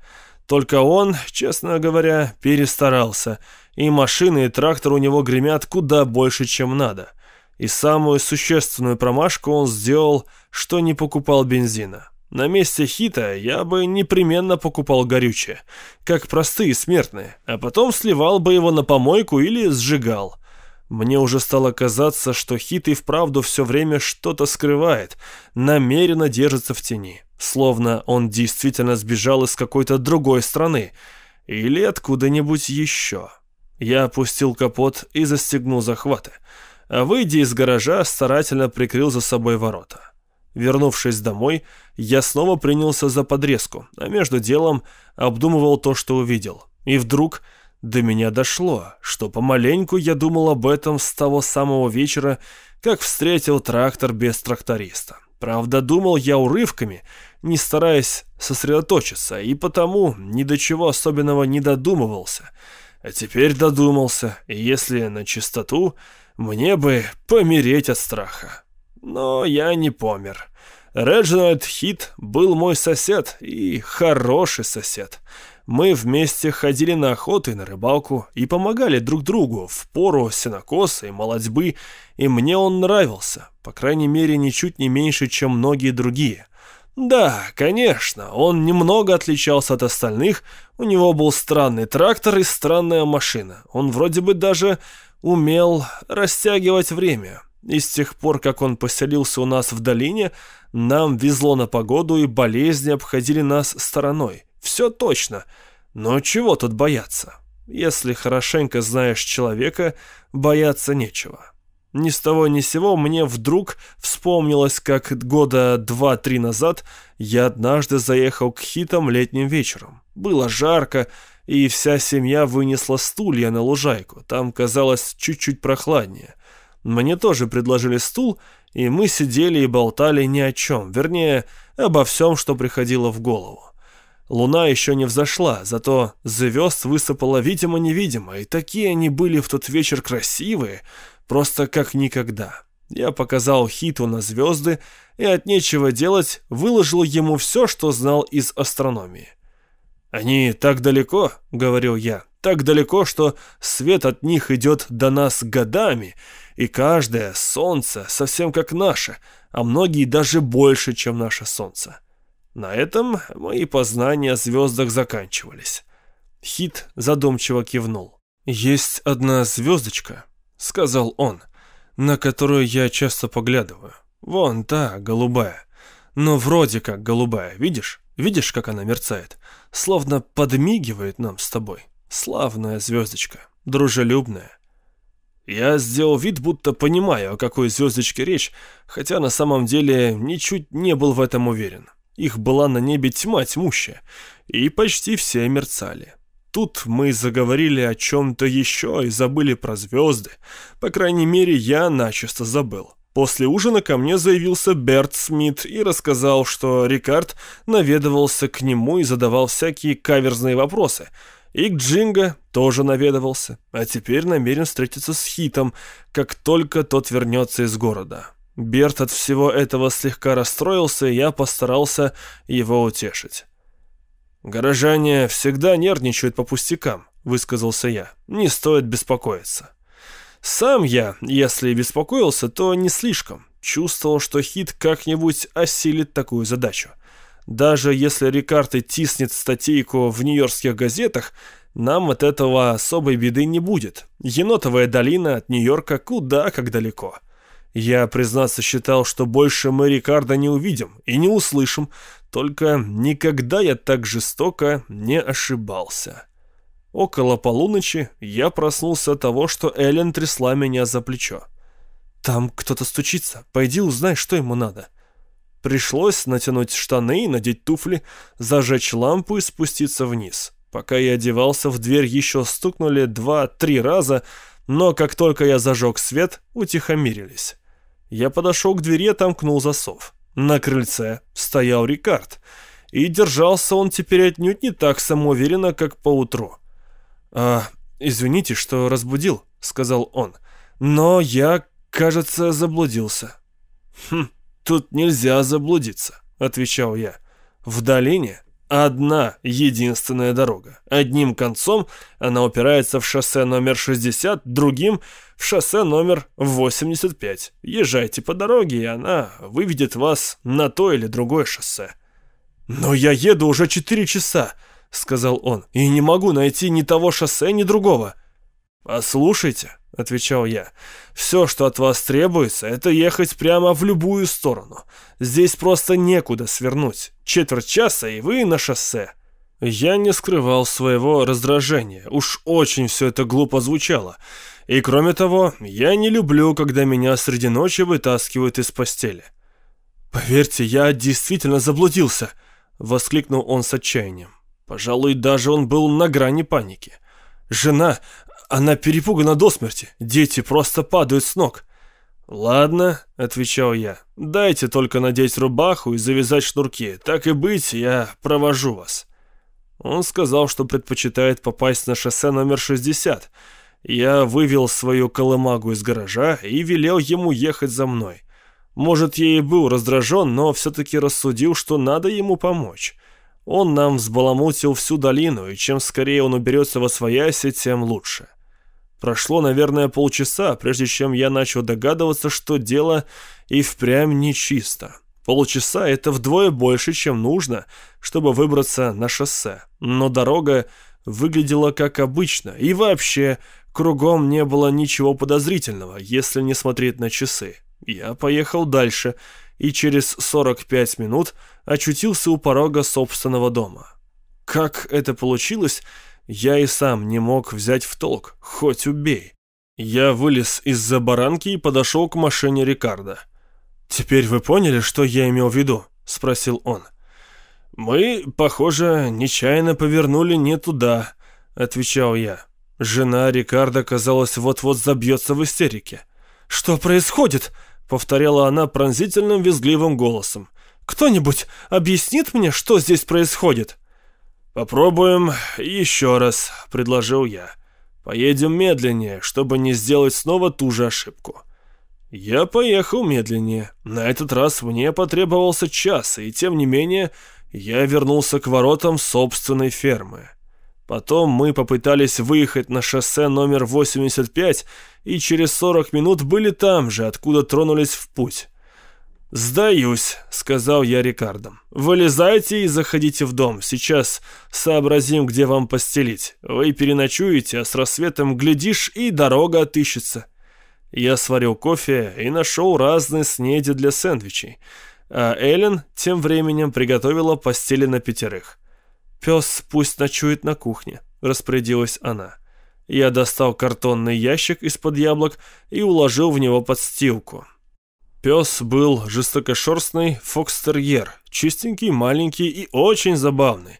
Только он, честно говоря, перестарался – и машины, и трактор у него гремят куда больше, чем надо. И самую существенную промашку он сделал, что не покупал бензина. На месте хита я бы непременно покупал горючее, как простые смертные, а потом сливал бы его на помойку или сжигал. Мне уже стало казаться, что хит и вправду все время что-то скрывает, намеренно держится в тени, словно он действительно сбежал из какой-то другой страны или откуда-нибудь еще. Я опустил капот и застегнул захваты, а выйдя из гаража, старательно прикрыл за собой ворота. Вернувшись домой, я снова принялся за подрезку, а между делом обдумывал то, что увидел. И вдруг до меня дошло, что помаленьку я думал об этом с того самого вечера, как встретил трактор без тракториста. Правда, думал я урывками, не стараясь сосредоточиться, и потому ни до чего особенного не додумывался — а теперь додумался, и если на чистоту, мне бы помереть от страха. Но я не помер. Реджинальд Хит был мой сосед и хороший сосед. Мы вместе ходили на охоту и на рыбалку и помогали друг другу в пору сенокоса и молодьбы, и мне он нравился, по крайней мере, ничуть не меньше, чем многие другие. Да, конечно, он немного отличался от остальных, у него был странный трактор и странная машина. Он вроде бы даже умел растягивать время. И с тех пор, как он поселился у нас в долине, нам везло на погоду и болезни обходили нас стороной. Все точно. Но чего тут бояться? Если хорошенько знаешь человека, бояться нечего. Ни с того ни с сего мне вдруг вспомнилось, как года два-три назад я однажды заехал к хитам летним вечером. Было жарко, и вся семья вынесла стулья на лужайку. Там казалось чуть-чуть прохладнее. Мне тоже предложили стул, и мы сидели и болтали ни о чем, вернее, обо всем, что приходило в голову. Луна еще не взошла, зато звезд высыпало видимо-невидимо, и такие они были в тот вечер красивые, просто как никогда. Я показал Хиту на звезды и от нечего делать выложил ему все, что знал из астрономии. «Они так далеко», — говорил я, — «так далеко, что свет от них идет до нас годами, и каждое солнце совсем как наше, а многие даже больше, чем наше солнце». На этом мои познания о звездах заканчивались. Хит задумчиво кивнул. «Есть одна звездочка», — сказал он, — «на которую я часто поглядываю. Вон та, голубая. Но вроде как голубая, видишь? Видишь, как она мерцает? Словно подмигивает нам с тобой. Славная звездочка, дружелюбная. Я сделал вид, будто понимаю, о какой звездочке речь, хотя на самом деле ничуть не был в этом уверен. Их была на небе тьма тьмущая, и почти все мерцали. Тут мы заговорили о чем-то еще и забыли про звезды. По крайней мере, я начисто забыл. После ужина ко мне заявился Берт Смит и рассказал, что Рикард наведывался к нему и задавал всякие каверзные вопросы. И к Джинго тоже наведывался, а теперь намерен встретиться с Хитом, как только тот вернется из города. Берт от всего этого слегка расстроился, и я постарался его утешить. «Горожане всегда нервничают по пустякам», — высказался я. «Не стоит беспокоиться». Сам я, если беспокоился, то не слишком. Чувствовал, что Хит как-нибудь осилит такую задачу. Даже если Рикард и тиснет статейку в нью-йоркских газетах, нам от этого особой беды не будет. Енотовая долина от Нью-Йорка куда как далеко. Я, признаться, считал, что больше мы Рикарда не увидим и не услышим, только никогда я так жестоко не ошибался. Около полуночи я проснулся от того, что Эллен трясла меня за плечо. «Там кто-то стучится, пойди узнай, что ему надо». Пришлось натянуть штаны надеть туфли, зажечь лампу и спуститься вниз. Пока я одевался, в дверь еще стукнули два-три раза, но как только я зажег свет, утихомирились. Я подошел к двери отомкнул засов. На крыльце стоял Рикард, и держался он теперь отнюдь не так самоуверенно, как поутру. «А, извините, что разбудил», — сказал он, — «но я, кажется, заблудился». «Хм, тут нельзя заблудиться», — отвечал я. «В долине одна единственная дорога. Одним концом она упирается в шоссе номер 60, другим — в шоссе номер 85. Езжайте по дороге, и она выведет вас на то или другое шоссе. «Но я еду уже 4 часа», — сказал он, — «и не могу найти ни того шоссе, ни другого». «Послушайте», — отвечал я, — «все, что от вас требуется, это ехать прямо в любую сторону. Здесь просто некуда свернуть. Четверть часа, и вы на шоссе». Я не скрывал своего раздражения. Уж очень все это глупо звучало. И кроме того, я не люблю, когда меня среди ночи вытаскивают из постели. «Поверьте, я действительно заблудился», — воскликнул он с отчаянием. Пожалуй, даже он был на грани паники. «Жена, она перепугана до смерти. Дети просто падают с ног». «Ладно», — отвечал я, — «дайте только надеть рубаху и завязать шнурки. Так и быть, я провожу вас». Он сказал, что предпочитает попасть на шоссе номер 60. Я вывел свою колымагу из гаража и велел ему ехать за мной. Может, я и был раздражен, но все-таки рассудил, что надо ему помочь. Он нам взбаламутил всю долину, и чем скорее он уберется во свояси, тем лучше. Прошло, наверное, полчаса, прежде чем я начал догадываться, что дело и впрямь нечисто. Полчаса — это вдвое больше, чем нужно, чтобы выбраться на шоссе. Но дорога выглядела как обычно, и вообще кругом не было ничего подозрительного, если не смотреть на часы. Я поехал дальше, и через 45 минут очутился у порога собственного дома. Как это получилось, я и сам не мог взять в толк, хоть убей. Я вылез из-за баранки и подошел к машине Рикардо. «Теперь вы поняли, что я имел в виду?» — спросил он. «Мы, похоже, нечаянно повернули не туда», — отвечал я. Жена Рикардо, казалось, вот-вот забьется в истерике. «Что происходит?» — повторяла она пронзительным визгливым голосом. «Кто-нибудь объяснит мне, что здесь происходит?» «Попробуем еще раз», — предложил я. «Поедем медленнее, чтобы не сделать снова ту же ошибку». Я поехал медленнее. На этот раз мне потребовался час, и тем не менее я вернулся к воротам собственной фермы. Потом мы попытались выехать на шоссе номер 85 и через 40 минут были там же, откуда тронулись в путь. «Сдаюсь», — сказал я Рикардом. «Вылезайте и заходите в дом. Сейчас сообразим, где вам постелить. Вы переночуете, а с рассветом глядишь, и дорога отыщется». Я сварил кофе и нашел разные снеди для сэндвичей а Эллен тем временем приготовила постели на пятерых. «Пес пусть ночует на кухне», — распорядилась она. Я достал картонный ящик из-под яблок и уложил в него подстилку. Пес был жестокошерстный фокстерьер, чистенький, маленький и очень забавный.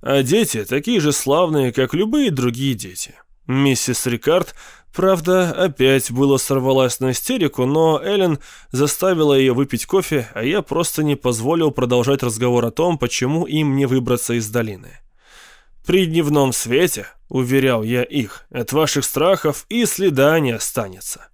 А дети такие же славные, как любые другие дети. Миссис Рикард Правда, опять было сорвалась на истерику, но Эллен заставила ее выпить кофе, а я просто не позволил продолжать разговор о том, почему им не выбраться из долины. «При дневном свете», — уверял я их, — «от ваших страхов и следа не останется».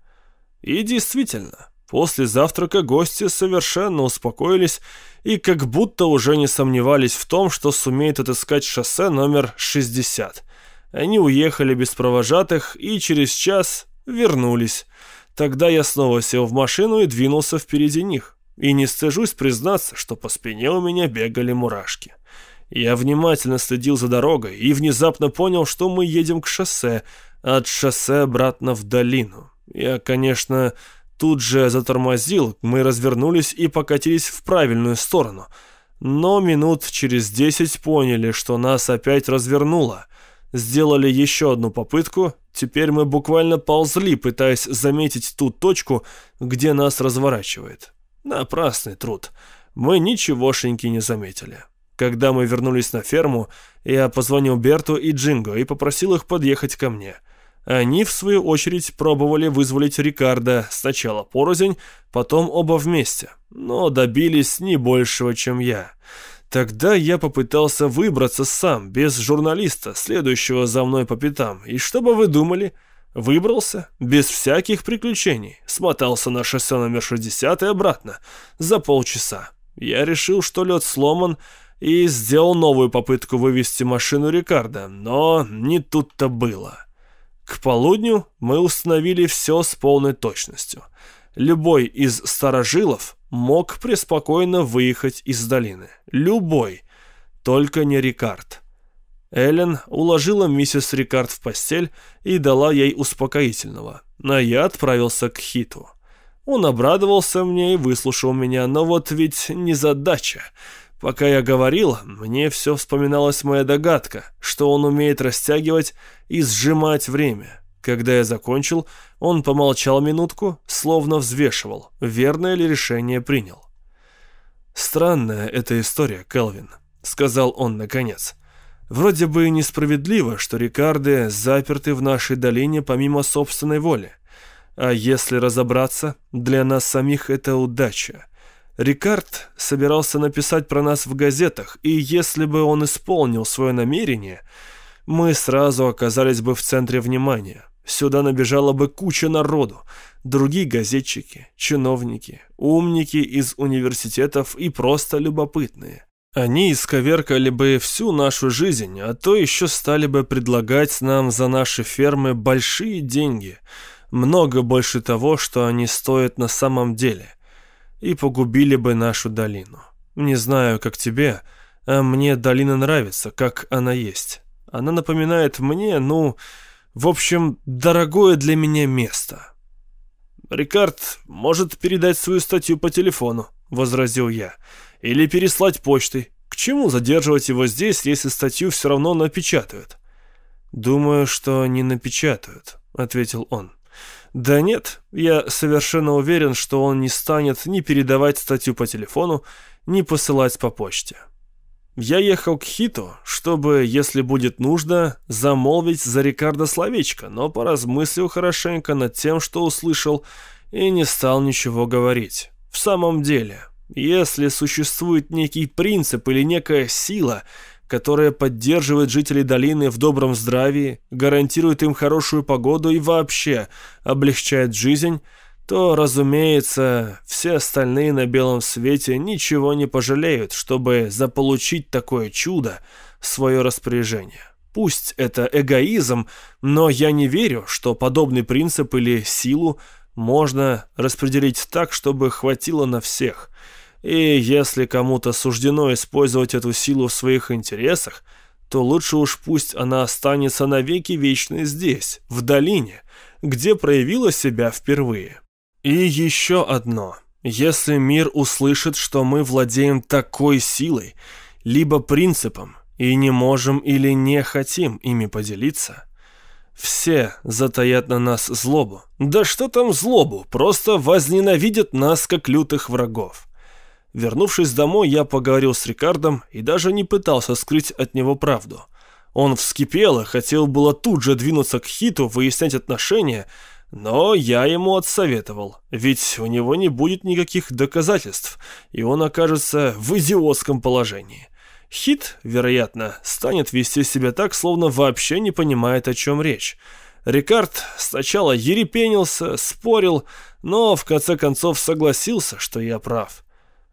И действительно, после завтрака гости совершенно успокоились и как будто уже не сомневались в том, что сумеют отыскать шоссе номер 60. Они уехали без провожатых и через час вернулись. Тогда я снова сел в машину и двинулся впереди них. И не стыжусь признаться, что по спине у меня бегали мурашки. Я внимательно следил за дорогой и внезапно понял, что мы едем к шоссе, а от шоссе обратно в долину. Я, конечно, тут же затормозил, мы развернулись и покатились в правильную сторону. Но минут через десять поняли, что нас опять развернуло — Сделали еще одну попытку. Теперь мы буквально ползли, пытаясь заметить ту точку, где нас разворачивает. Напрасный труд. Мы ничегошеньки не заметили. Когда мы вернулись на ферму, я позвонил Берту и Джинго и попросил их подъехать ко мне. Они, в свою очередь, пробовали вызволить Рикардо сначала порознь, потом оба вместе, но добились не большего, чем я. Тогда я попытался выбраться сам, без журналиста, следующего за мной по пятам. И что бы вы думали? Выбрался, без всяких приключений. Смотался на шоссе номер 60 и обратно. За полчаса. Я решил, что лед сломан, и сделал новую попытку вывести машину Рикардо, но не тут-то было. К полудню мы установили все с полной точностью. Любой из старожилов мог преспокойно выехать из долины. Любой, только не Рикард. Эллен уложила миссис Рикард в постель и дала ей успокоительного, а я отправился к Хиту. Он обрадовался мне и выслушал меня, но вот ведь не задача. Пока я говорил, мне все вспоминалась моя догадка, что он умеет растягивать и сжимать время. Когда я закончил, он помолчал минутку, словно взвешивал, верное ли решение принял. «Странная эта история, Келвин», — сказал он наконец. «Вроде бы несправедливо, что Рикарды заперты в нашей долине помимо собственной воли. А если разобраться, для нас самих это удача. Рикард собирался написать про нас в газетах, и если бы он исполнил свое намерение, мы сразу оказались бы в центре внимания. Сюда набежала бы куча народу, другие газетчики, чиновники, умники из университетов и просто любопытные. Они исковеркали бы всю нашу жизнь, а то еще стали бы предлагать нам за наши фермы большие деньги, много больше того, что они стоят на самом деле, и погубили бы нашу долину. Не знаю, как тебе, а мне долина нравится, как она есть. Она напоминает мне, ну, в общем, дорогое для меня место. «Рикард может передать свою статью по телефону», — возразил я, — «или переслать почтой. К чему задерживать его здесь, если статью все равно напечатают?» «Думаю, что не напечатают», — ответил он. «Да нет, я совершенно уверен, что он не станет ни передавать статью по телефону, ни посылать по почте». Я ехал к Хиту, чтобы, если будет нужно, замолвить за Рикардо словечко, но поразмыслил хорошенько над тем, что услышал, и не стал ничего говорить. В самом деле, если существует некий принцип или некая сила, которая поддерживает жителей долины в добром здравии, гарантирует им хорошую погоду и вообще облегчает жизнь, то, разумеется, все остальные на белом свете ничего не пожалеют, чтобы заполучить такое чудо в свое распоряжение. Пусть это эгоизм, но я не верю, что подобный принцип или силу можно распределить так, чтобы хватило на всех. И если кому-то суждено использовать эту силу в своих интересах, то лучше уж пусть она останется навеки вечной здесь, в долине, где проявила себя впервые. И еще одно. Если мир услышит, что мы владеем такой силой, либо принципом, и не можем или не хотим ими поделиться, все затаят на нас злобу. Да что там злобу, просто возненавидят нас как лютых врагов. Вернувшись домой, я поговорил с Рикардом и даже не пытался скрыть от него правду. Он вскипел и хотел было тут же двинуться к Хиту, выяснять отношения, но я ему отсоветовал, ведь у него не будет никаких доказательств, и он окажется в идиотском положении. Хит, вероятно, станет вести себя так, словно вообще не понимает, о чем речь. Рикард сначала ерепенился, спорил, но в конце концов согласился, что я прав.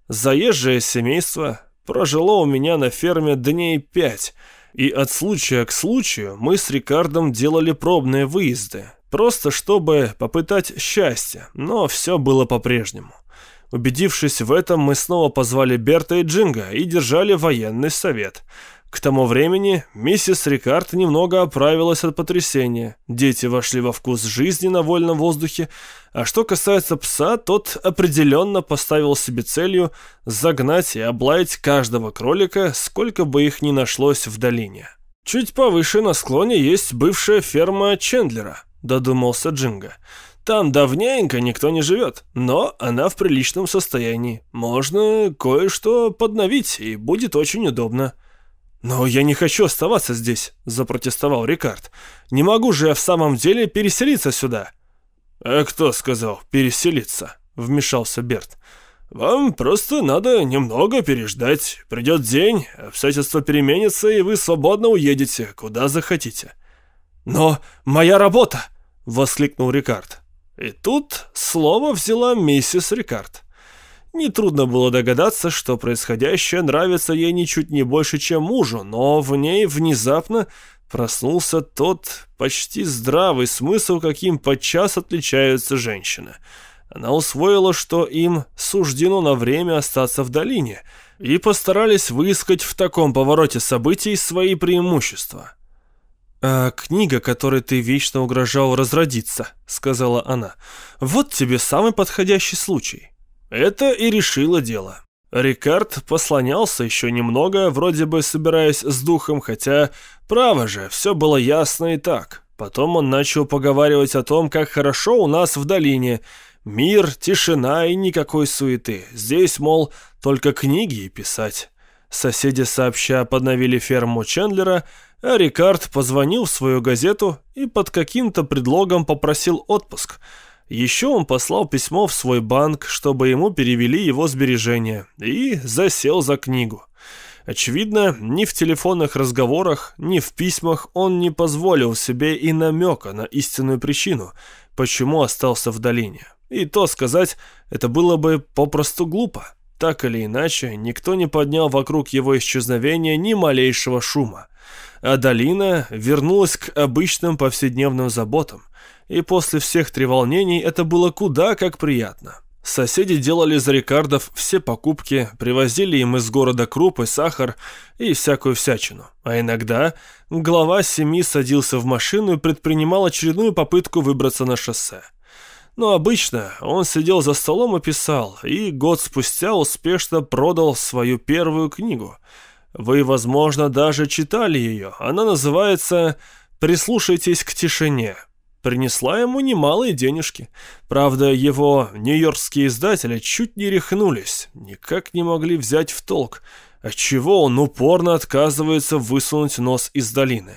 Заезжее семейство прожило у меня на ферме дней пять, и от случая к случаю мы с Рикардом делали пробные выезды, Просто чтобы попытать счастье, но все было по-прежнему. Убедившись в этом, мы снова позвали Берта и Джинга и держали военный совет. К тому времени миссис Рикард немного оправилась от потрясения. Дети вошли во вкус жизни на вольном воздухе, а что касается пса, тот определенно поставил себе целью загнать и облаять каждого кролика, сколько бы их ни нашлось в долине. Чуть повыше на склоне есть бывшая ферма Чендлера додумался Джинга. «Там давненько никто не живет, но она в приличном состоянии. Можно кое-что подновить, и будет очень удобно». «Но я не хочу оставаться здесь», — запротестовал Рикард. «Не могу же я в самом деле переселиться сюда». «А кто сказал переселиться?» — вмешался Берт. «Вам просто надо немного переждать. Придет день, обстоятельства переменятся, и вы свободно уедете, куда захотите». «Но моя работа!» — воскликнул Рикард. И тут слово взяла миссис Рикард. Нетрудно было догадаться, что происходящее нравится ей ничуть не больше, чем мужу, но в ней внезапно проснулся тот почти здравый смысл, каким подчас отличаются женщины. Она усвоила, что им суждено на время остаться в долине, и постарались выискать в таком повороте событий свои преимущества. «А книга, которой ты вечно угрожал разродиться», — сказала она. «Вот тебе самый подходящий случай». Это и решило дело. Рикард послонялся еще немного, вроде бы собираясь с духом, хотя, право же, все было ясно и так. Потом он начал поговаривать о том, как хорошо у нас в долине. Мир, тишина и никакой суеты. Здесь, мол, только книги и писать. Соседи сообща подновили ферму Чендлера, а Рикард позвонил в свою газету и под каким-то предлогом попросил отпуск. Еще он послал письмо в свой банк, чтобы ему перевели его сбережения, и засел за книгу. Очевидно, ни в телефонных разговорах, ни в письмах он не позволил себе и намека на истинную причину, почему остался в долине. И то сказать, это было бы попросту глупо. Так или иначе, никто не поднял вокруг его исчезновения ни малейшего шума. А долина вернулась к обычным повседневным заботам. И после всех треволнений это было куда как приятно. Соседи делали за Рикардов все покупки, привозили им из города крупы, сахар и всякую всячину. А иногда глава семьи садился в машину и предпринимал очередную попытку выбраться на шоссе. Но обычно он сидел за столом и писал, и год спустя успешно продал свою первую книгу. Вы, возможно, даже читали ее. Она называется «Прислушайтесь к тишине» принесла ему немалые денежки. Правда, его нью-йоркские издатели чуть не рехнулись, никак не могли взять в толк, отчего он упорно отказывается высунуть нос из долины.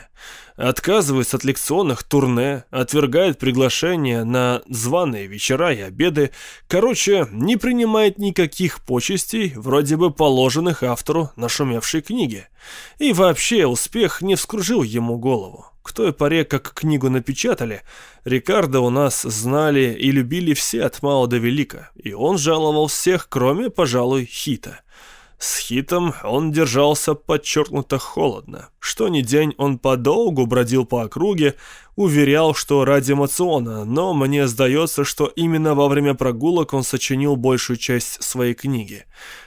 Отказывается от лекционных турне, отвергает приглашения на званые вечера и обеды, короче, не принимает никаких почестей, вроде бы положенных автору нашумевшей книги. И вообще успех не вскружил ему голову. К той поре, как книгу напечатали, Рикардо у нас знали и любили все от мала до велика, и он жаловал всех, кроме, пожалуй, Хита. С Хитом он держался подчеркнуто холодно. Что ни день он подолгу бродил по округе, уверял, что ради мациона, но мне сдается, что именно во время прогулок он сочинил большую часть своей книги.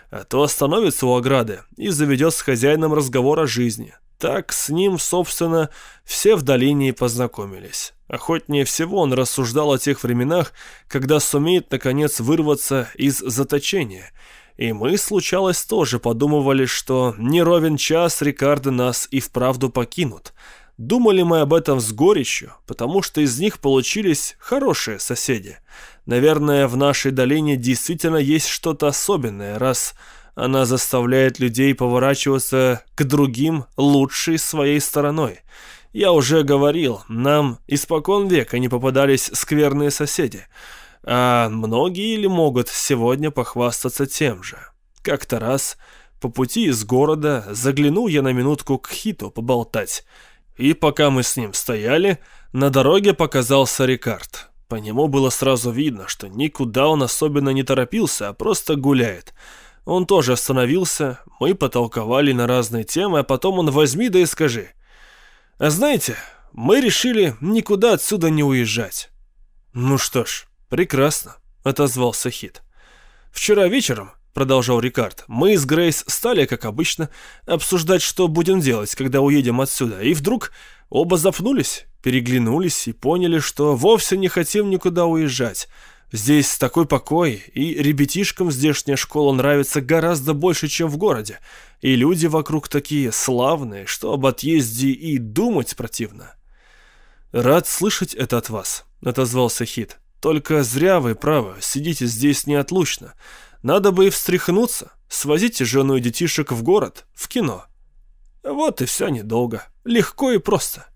А то остановится у ограды и заведет с хозяином разговор о жизни. Так с ним, собственно, все в долине и познакомились. Охотнее всего он рассуждал о тех временах, когда сумеет, наконец, вырваться из заточения. И мы, случалось, тоже подумывали, что не ровен час Рикардо нас и вправду покинут. Думали мы об этом с горечью, потому что из них получились хорошие соседи. Наверное, в нашей долине действительно есть что-то особенное, раз она заставляет людей поворачиваться к другим лучшей своей стороной. Я уже говорил, нам испокон века не попадались скверные соседи. А многие ли могут сегодня похвастаться тем же? Как-то раз по пути из города заглянул я на минутку к Хиту поболтать. И пока мы с ним стояли, на дороге показался Рикард. По нему было сразу видно, что никуда он особенно не торопился, а просто гуляет – он тоже остановился, мы потолковали на разные темы, а потом он возьми да и скажи. А знаете, мы решили никуда отсюда не уезжать. Ну что ж, прекрасно, отозвался Хит. Вчера вечером, продолжал Рикард, мы с Грейс стали, как обычно, обсуждать, что будем делать, когда уедем отсюда, и вдруг оба запнулись, переглянулись и поняли, что вовсе не хотим никуда уезжать. Здесь такой покой, и ребятишкам здешняя школа нравится гораздо больше, чем в городе. И люди вокруг такие славные, что об отъезде и думать противно. «Рад слышать это от вас», — отозвался Хит. «Только зря вы, правы, сидите здесь неотлучно. Надо бы и встряхнуться. Свозите жену и детишек в город, в кино». Вот и все недолго. Легко и просто.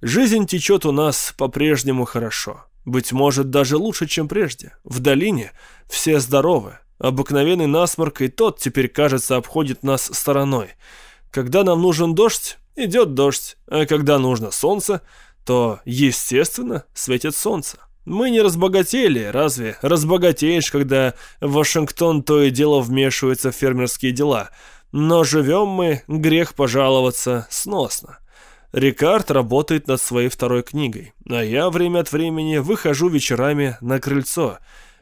Жизнь течет у нас по-прежнему хорошо. Быть может, даже лучше, чем прежде. В долине все здоровы. Обыкновенный насморк и тот теперь, кажется, обходит нас стороной. Когда нам нужен дождь, идет дождь, а когда нужно солнце, то, естественно, светит солнце. Мы не разбогатели, разве? Разбогатеешь, когда Вашингтон то и дело вмешивается в фермерские дела. Но живем мы, грех пожаловаться, сносно. Рикард работает над своей второй книгой, а я время от времени выхожу вечерами на крыльцо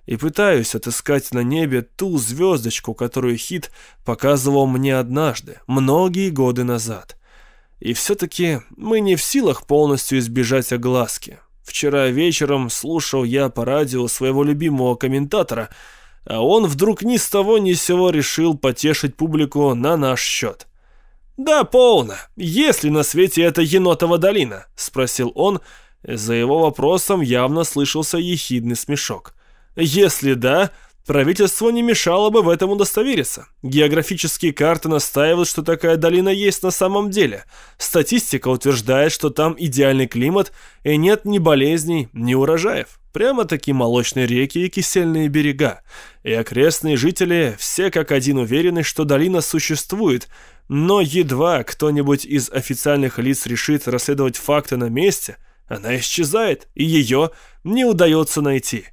и пытаюсь отыскать на небе ту звездочку, которую Хит показывал мне однажды, многие годы назад. И все-таки мы не в силах полностью избежать огласки. Вчера вечером слушал я по радио своего любимого комментатора, а он вдруг ни с того ни с сего решил потешить публику на наш счет. «Да, полно. Есть ли на свете эта енотова долина?» — спросил он. За его вопросом явно слышался ехидный смешок. «Если да, правительство не мешало бы в этом удостовериться. Географические карты настаивают, что такая долина есть на самом деле. Статистика утверждает, что там идеальный климат и нет ни болезней, ни урожаев. Прямо-таки молочные реки и кисельные берега. И окрестные жители все как один уверены, что долина существует, но едва кто-нибудь из официальных лиц решит расследовать факты на месте, она исчезает, и ее не удается найти.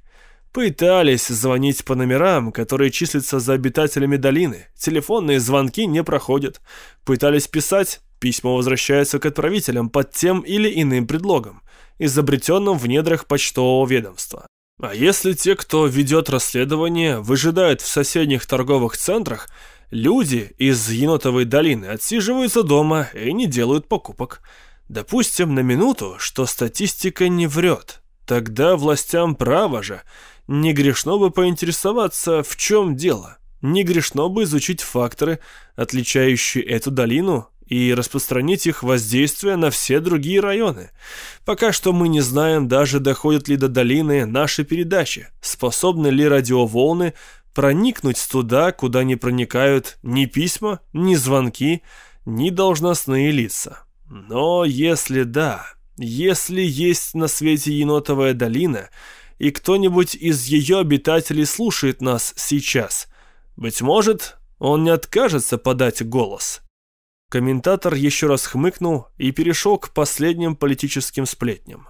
Пытались звонить по номерам, которые числятся за обитателями долины. Телефонные звонки не проходят. Пытались писать, письма возвращаются к отправителям под тем или иным предлогом, изобретенным в недрах почтового ведомства. А если те, кто ведет расследование, выжидают в соседних торговых центрах, люди из Енотовой долины отсиживаются дома и не делают покупок. Допустим на минуту, что статистика не врет. Тогда властям право же не грешно бы поинтересоваться, в чем дело. Не грешно бы изучить факторы, отличающие эту долину, и распространить их воздействие на все другие районы. Пока что мы не знаем даже, доходят ли до долины наши передачи, способны ли радиоволны проникнуть туда, куда не проникают ни письма, ни звонки, ни должностные лица. Но если да, если есть на свете енотовая долина – и кто-нибудь из ее обитателей слушает нас сейчас. Быть может, он не откажется подать голос. Комментатор еще раз хмыкнул и перешел к последним политическим сплетням.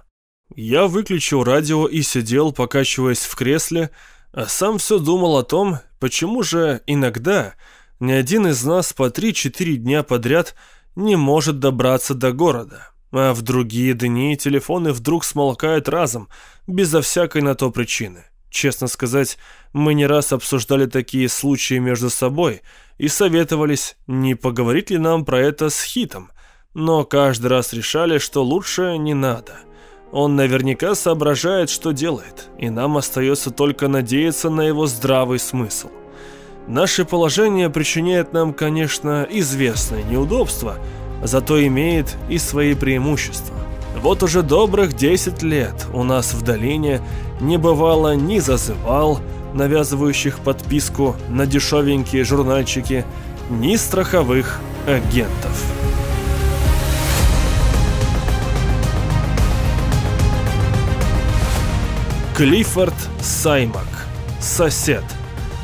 Я выключил радио и сидел, покачиваясь в кресле, а сам все думал о том, почему же иногда ни один из нас по 3-4 дня подряд не может добраться до города. А в другие дни телефоны вдруг смолкают разом, безо всякой на то причины. Честно сказать, мы не раз обсуждали такие случаи между собой и советовались, не поговорить ли нам про это с Хитом, но каждый раз решали, что лучше не надо. Он наверняка соображает, что делает, и нам остается только надеяться на его здравый смысл. Наше положение причиняет нам, конечно, известное неудобство – зато имеет и свои преимущества. Вот уже добрых 10 лет у нас в долине не бывало ни зазывал, навязывающих подписку на дешевенькие журнальчики, ни страховых агентов. Клиффорд Саймак. Сосед.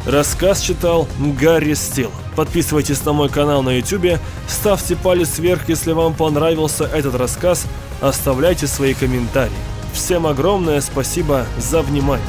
Рассказ читал Гарри Стилл. Подписывайтесь на мой канал на YouTube, ставьте палец вверх, если вам понравился этот рассказ, оставляйте свои комментарии. Всем огромное спасибо за внимание.